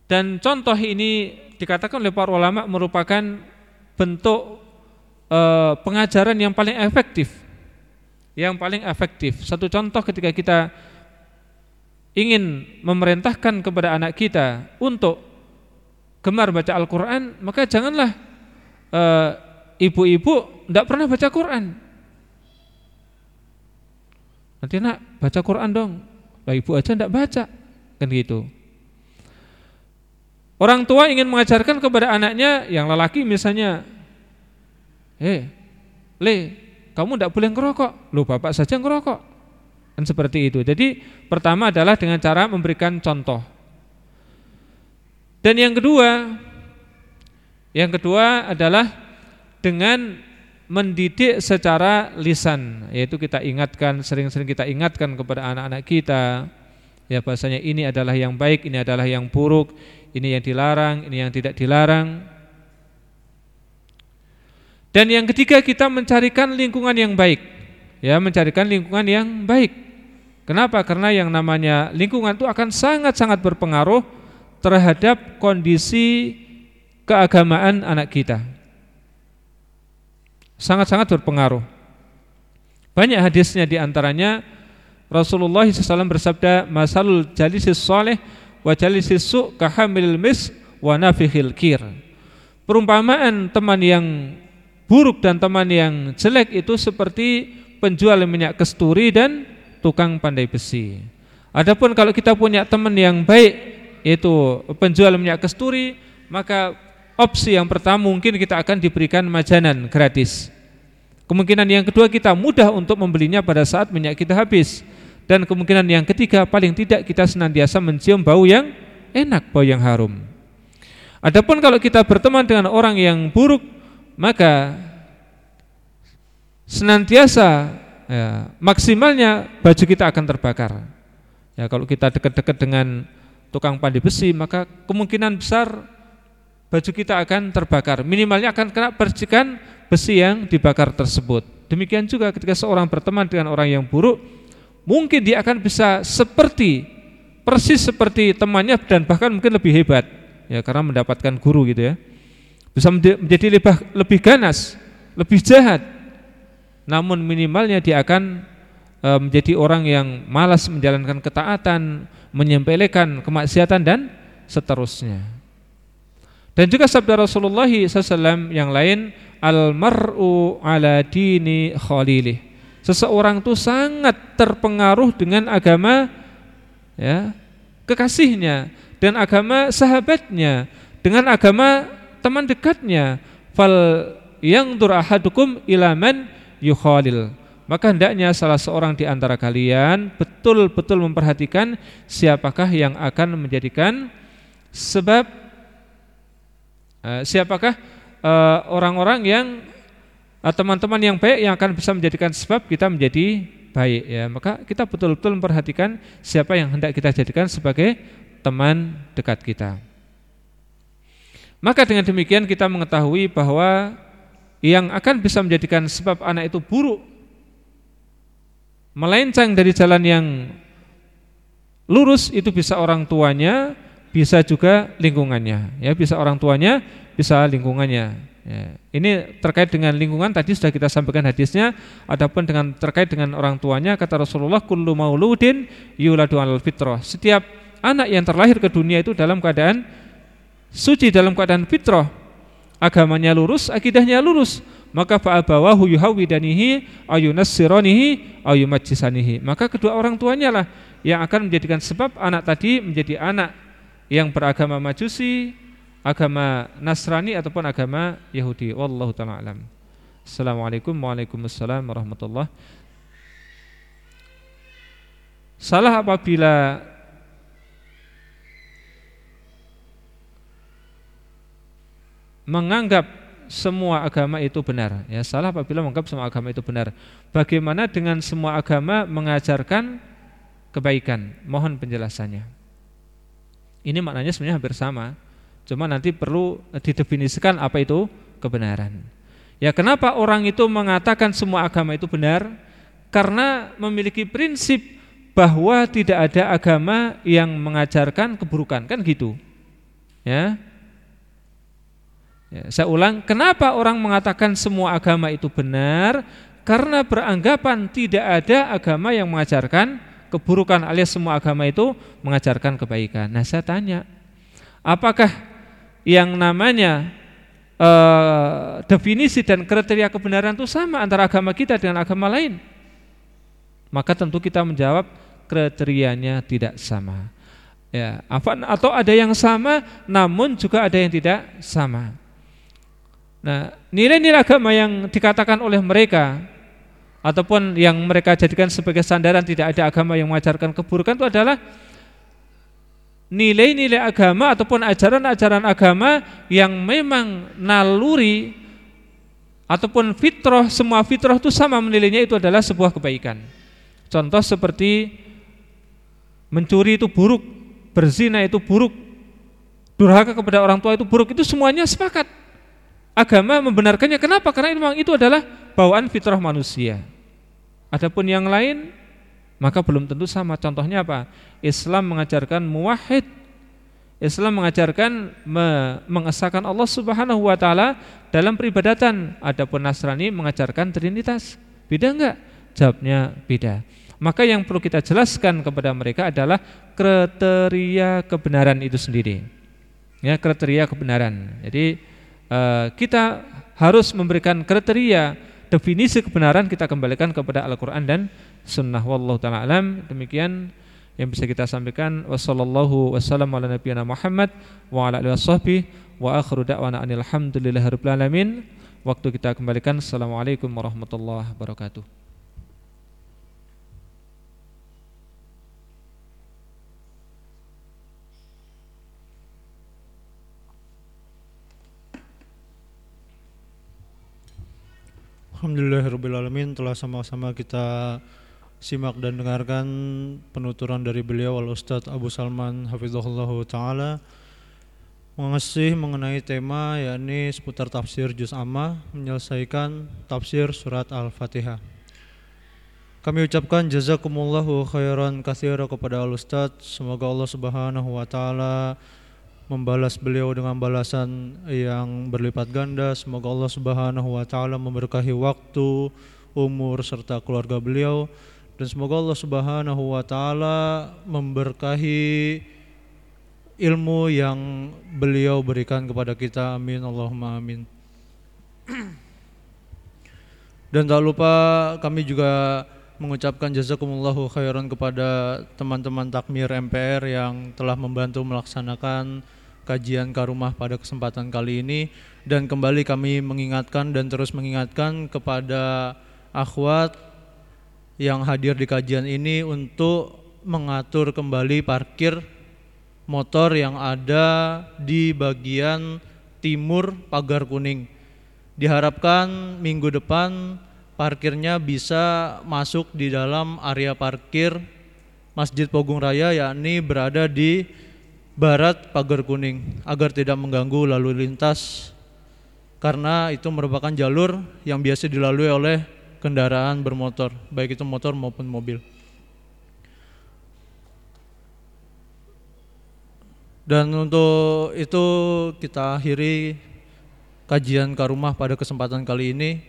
Dan contoh ini dikatakan oleh para ulama merupakan bentuk e, pengajaran yang paling efektif. Yang paling efektif. Satu contoh ketika kita ingin memerintahkan kepada anak kita untuk gemar baca Al-Quran Maka janganlah Eh, ibu-ibu tidak pernah baca Quran. Nanti nak baca Quran dong. Lah ibu aja tidak baca, kan gitu. Orang tua ingin mengajarkan kepada anaknya yang lelaki misalnya, eh, le, kamu tidak boleh ngerokok, lu bapak saja ngerokok, kan seperti itu. Jadi pertama adalah dengan cara memberikan contoh. Dan yang kedua, yang kedua adalah dengan mendidik secara lisan, yaitu kita ingatkan, sering-sering kita ingatkan kepada anak-anak kita, ya bahasanya ini adalah yang baik, ini adalah yang buruk, ini yang dilarang, ini yang tidak dilarang. Dan yang ketiga kita mencarikan lingkungan yang baik, ya mencarikan lingkungan yang baik. Kenapa? Karena yang namanya lingkungan itu akan sangat-sangat berpengaruh terhadap kondisi keagamaan anak kita. Sangat-sangat berpengaruh. Banyak hadisnya di antaranya Rasulullah SAW bersabda, "Masalul jalisis soleh wa jalisis su kahamil mis wa nafihil kir." Perumpamaan teman yang buruk dan teman yang jelek itu seperti penjual minyak kesturi dan tukang pandai besi. Adapun kalau kita punya teman yang baik yaitu penjual minyak kesturi, maka opsi yang pertama mungkin kita akan diberikan majanan gratis. Kemungkinan yang kedua kita mudah untuk membelinya pada saat minyak kita habis. Dan kemungkinan yang ketiga paling tidak kita senantiasa mencium bau yang enak, bau yang harum. Adapun kalau kita berteman dengan orang yang buruk, maka senantiasa ya, maksimalnya baju kita akan terbakar. Ya, kalau kita dekat-dekat dengan tukang pandai besi, maka kemungkinan besar baju kita akan terbakar. Minimalnya akan kena percikan besi yang dibakar tersebut. Demikian juga ketika seorang berteman dengan orang yang buruk, mungkin dia akan bisa seperti persis seperti temannya dan bahkan mungkin lebih hebat. Ya, karena mendapatkan guru gitu ya. Bisa menjadi lebih, lebih ganas, lebih jahat. Namun minimalnya dia akan e, menjadi orang yang malas menjalankan ketaatan, menyempelekan kemaksiatan dan seterusnya. Dan juga sabda Rasulullah SAW yang lain, al-mar'u ala dini khalilih. Seseorang itu sangat terpengaruh dengan agama ya, kekasihnya dan agama sahabatnya, dengan agama teman dekatnya. Fal yang durahadukum ilaman yukhalil. Maka hendaknya salah seorang di antara kalian betul-betul memperhatikan siapakah yang akan menjadikan sebab siapakah eh, orang-orang yang uh, teman-teman yang baik yang akan bisa menjadikan sebab kita menjadi baik ya. Maka kita betul-betul memperhatikan siapa yang hendak kita jadikan sebagai teman dekat kita. Maka dengan demikian kita mengetahui bahwa yang akan bisa menjadikan sebab anak itu buruk melenceng dari jalan yang lurus itu bisa orang tuanya, bisa juga lingkungannya. Ya, bisa orang tuanya, bisa lingkungannya. Ya. Ini terkait dengan lingkungan tadi sudah kita sampaikan hadisnya. Adapun dengan terkait dengan orang tuanya kata Rasulullah kullu mauludin yuladu alal fitrah. Setiap anak yang terlahir ke dunia itu dalam keadaan suci dalam keadaan fitrah. Agamanya lurus, akidahnya lurus maka fa'abawahu yuhawidanihi ayunassiranihi ayumajjisanihi maka kedua orang tuanya lah yang akan menjadikan sebab anak tadi menjadi anak yang beragama majusi agama Nasrani ataupun agama Yahudi wallahu taala alam Assalamualaikum Waalaikumsalam warahmatullah Salah apabila menganggap semua agama itu benar. Ya, salah apabila menganggap semua agama itu benar. Bagaimana dengan semua agama mengajarkan kebaikan? Mohon penjelasannya. Ini maknanya sebenarnya hampir sama. Cuma nanti perlu didefinisikan apa itu kebenaran. Ya, kenapa orang itu mengatakan semua agama itu benar? Karena memiliki prinsip bahwa tidak ada agama yang mengajarkan keburukan, kan gitu. Ya, Ya, saya ulang, kenapa orang mengatakan semua agama itu benar? Karena beranggapan tidak ada agama yang mengajarkan keburukan alias semua agama itu mengajarkan kebaikan. Nah, saya tanya, apakah yang namanya uh, definisi dan kriteria kebenaran itu sama antara agama kita dengan agama lain? Maka tentu kita menjawab kriterianya tidak sama. Ya, atau ada yang sama namun juga ada yang tidak sama. Nah, nilai-nilai agama yang dikatakan oleh mereka ataupun yang mereka jadikan sebagai sandaran tidak ada agama yang mengajarkan keburukan itu adalah nilai-nilai agama ataupun ajaran-ajaran agama yang memang naluri ataupun fitrah semua fitrah itu sama menilainya itu adalah sebuah kebaikan. Contoh seperti mencuri itu buruk, berzina itu buruk, durhaka kepada orang tua itu buruk, itu semuanya sepakat agama membenarkannya. Kenapa? Karena memang itu adalah bawaan fitrah manusia. Adapun yang lain maka belum tentu sama. Contohnya apa? Islam mengajarkan muwahhid. Islam mengajarkan me mengesahkan Allah Subhanahu wa taala dalam peribadatan. Adapun Nasrani mengajarkan trinitas. Beda enggak? Jawabnya beda. Maka yang perlu kita jelaskan kepada mereka adalah kriteria kebenaran itu sendiri. Ya, kriteria kebenaran. Jadi Eh, kita harus memberikan kriteria definisi kebenaran kita kembalikan kepada Al-Qur'an dan sunnah. Wallahu taala alam. Demikian yang bisa kita sampaikan. Wasallallahu wasallam ala nabiyana Muhammad wa ala alihi washabbi. Wa akhiru da'wana alhamdulillahirabbil alamin. Waktu kita kembalikan. Assalamualaikum warahmatullahi wabarakatuh Alhamdulillahirrahmanirrahim telah sama-sama kita simak dan dengarkan penuturan dari beliau al Ustadz Abu Salman Hafizahullah Ta'ala. Mengasih mengenai tema yakni seputar tafsir Juz Amma menyelesaikan tafsir surat Al-Fatihah. Kami ucapkan jazakumullahu khairan kathira kepada al Ustadz. Semoga Allah Subhanahu Wa Ta'ala membalas beliau dengan balasan yang berlipat ganda. Semoga Allah Subhanahu wa taala memberkahi waktu, umur serta keluarga beliau dan semoga Allah Subhanahu wa taala memberkahi ilmu yang beliau berikan kepada kita. Amin Allahumma amin. Dan tak lupa kami juga mengucapkan jazakumullahu khairan kepada teman-teman takmir MPR yang telah membantu melaksanakan kajian Karumah pada kesempatan kali ini. Dan kembali kami mengingatkan dan terus mengingatkan kepada akhwat yang hadir di kajian ini untuk mengatur kembali parkir motor yang ada di bagian timur pagar kuning. Diharapkan minggu depan parkirnya bisa masuk di dalam area parkir Masjid Pogung Raya yakni berada di barat pagar kuning agar tidak mengganggu lalu lintas karena itu merupakan jalur yang biasa dilalui oleh kendaraan bermotor baik itu motor maupun mobil. Dan untuk itu kita akhiri kajian Karumah pada kesempatan kali ini.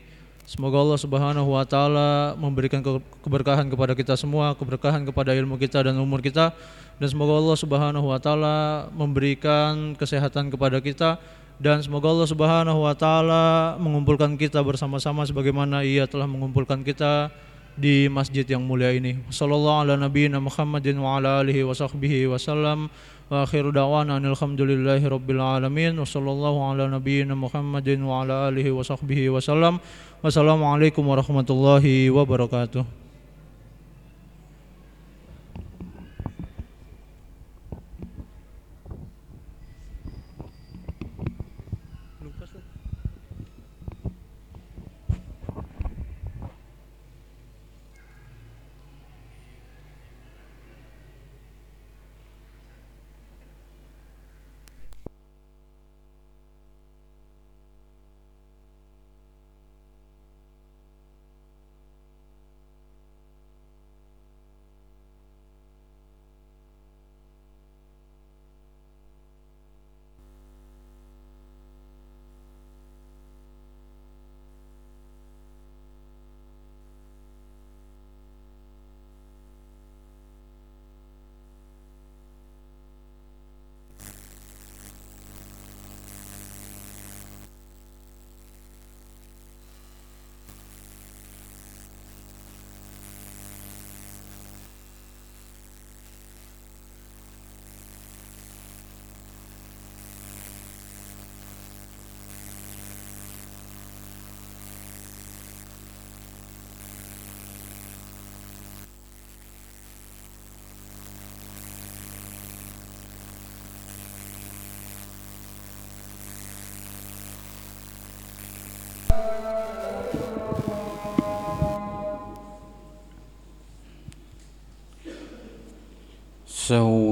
Semoga Allah Subhanahu wa taala memberikan keberkahan kepada kita semua, keberkahan kepada ilmu kita dan umur kita dan semoga Allah Subhanahu wa taala memberikan kesehatan kepada kita dan semoga Allah Subhanahu wa taala mengumpulkan kita bersama-sama sebagaimana Ia telah mengumpulkan kita di masjid yang mulia ini. Sallallahu ala nabiyina Muhammadin wa ala alihi wa sahbihi wasallam. Wa akhiru da'wana alhamdulillahi rabbil alamin wa sallallahu ala nabiyyina Muhammadin wa ala alihi wa sahbihi wasallam. Wassalamualaikum warahmatullahi wabarakatuh.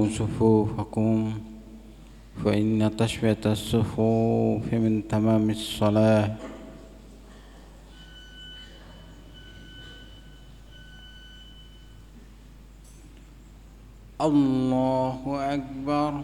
سووا صفوفكم فإن تشبية الصفوف من تمام الصلاة. الله أكبر.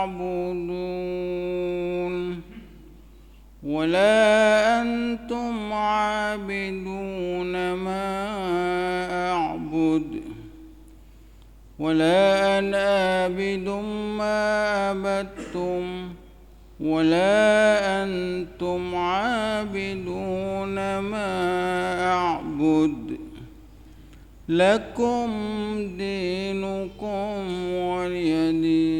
تعبدون ولا أنتم عابدون ما أعبد ولا أنا عابد ما عبدتم ولا أنتم عابدون ما أعبد لكم دينكم ولي دين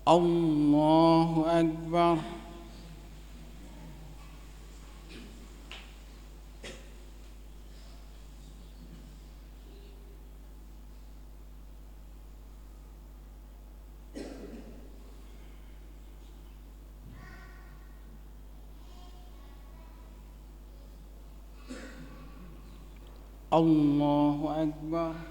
الله أكبر. الله أكبر.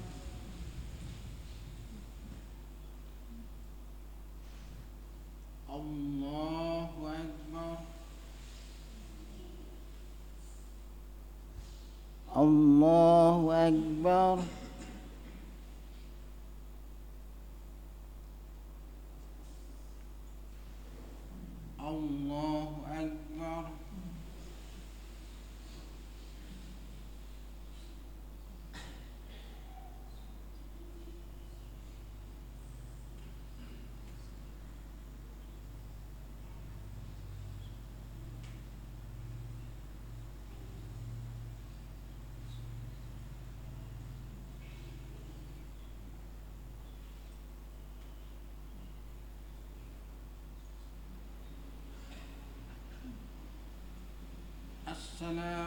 السلام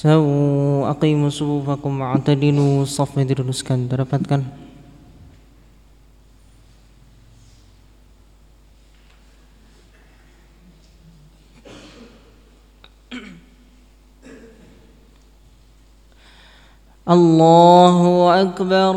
Sawu aqimu sufufakum wa'tadilu saf diluruskan dapatkan. Allahu akbar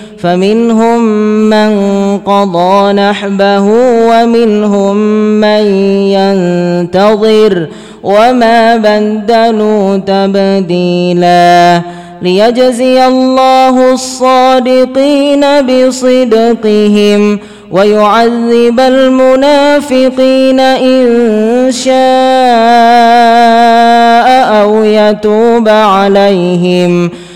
فمنهم من قضى نحبه ومنهم من ينتظر وما بدلوا تبديلا ليجزي الله الصادقين بصدقهم ويعذب المنافقين إن شاء أو يتوب عليهم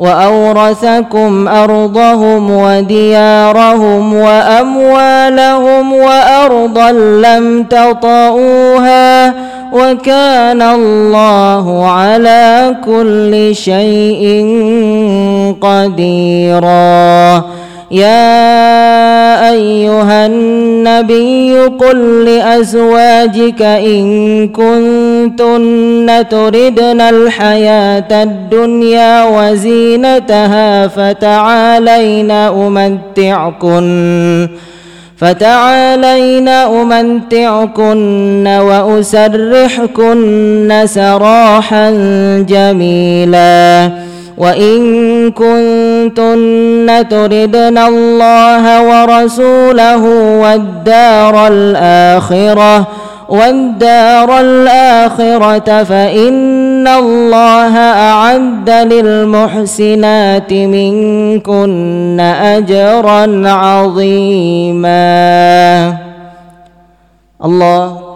وأورثكم أرضهم وديارهم وأموالهم وأرضا لم تطئوها وكان الله على كل شيء قديرا. يا أيها النبي قل لأزواجك إن كنتن تردن الحياة الدنيا وزينتها فتعالين أمتعكن فتعالين أمتعكن وأسرحكن سراحا جميلا. وإن كنتن تردن الله ورسوله والدار الآخرة والدار الآخرة فإن الله أعد للمحسنات منكن أجرا عظيما. الله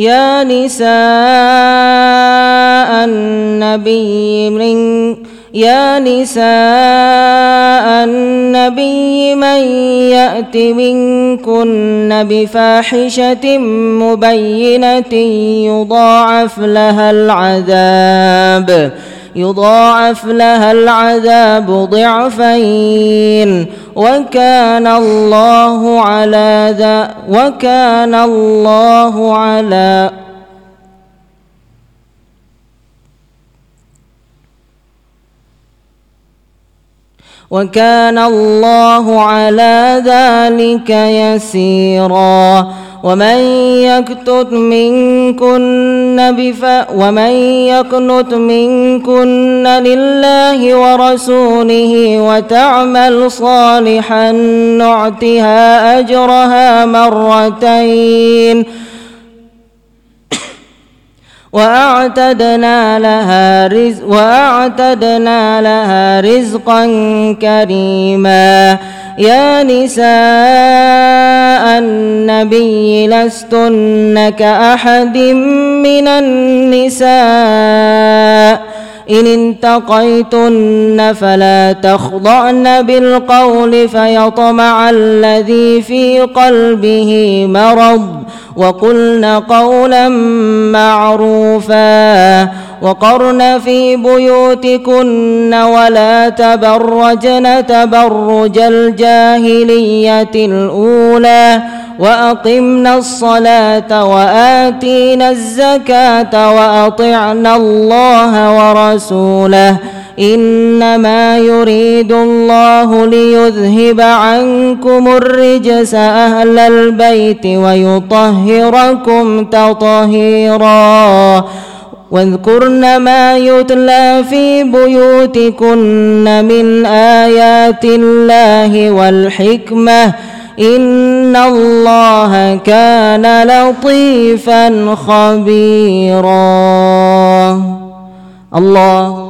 يا نساء النبي من يا نساء النبي من يأت منكن بفاحشة مبينة يضاعف لها العذاب. يضاعف لها العذاب ضعفين. وكان الله على ذا وكان الله على وكان الله على ذلك يسيرا. ومن يكتت منكن بف ومن يقنت منكن لله ورسوله وتعمل صالحا نعتها أجرها مرتين. (coughs) وأعتدنا لها رزق وأعتدنا لها رزقا كريما. يا نساء النبي لستن كأحد من النساء إن انتقيتن فلا تخضعن بالقول فيطمع الذي في قلبه مرض وقلن قولا معروفا وقرن في بيوتكن ولا تبرجن تبرج الجاهلية الأولى وأقمنا الصلاة وآتينا الزكاة وأطعنا الله ورسوله إنما يريد الله ليذهب عنكم الرجس أهل البيت ويطهركم تطهيرا واذكرن ما يتلى في بيوتكن من آيات الله والحكمة إن الله كان لطيفا خبيرا. الله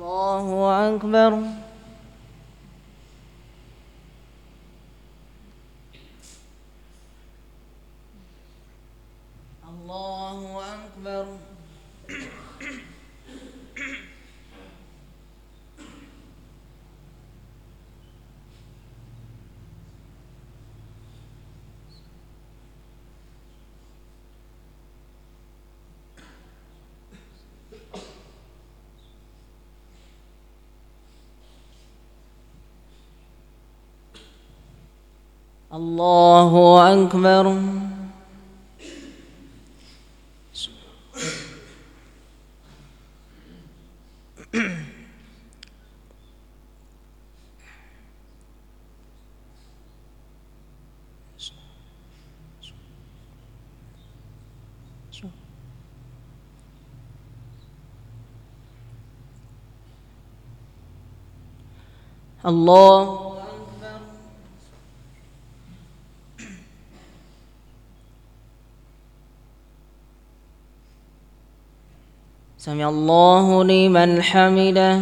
الله أكبر. الله أكبر. الله أكبر. الله أكبر سمع الله لمن حمده.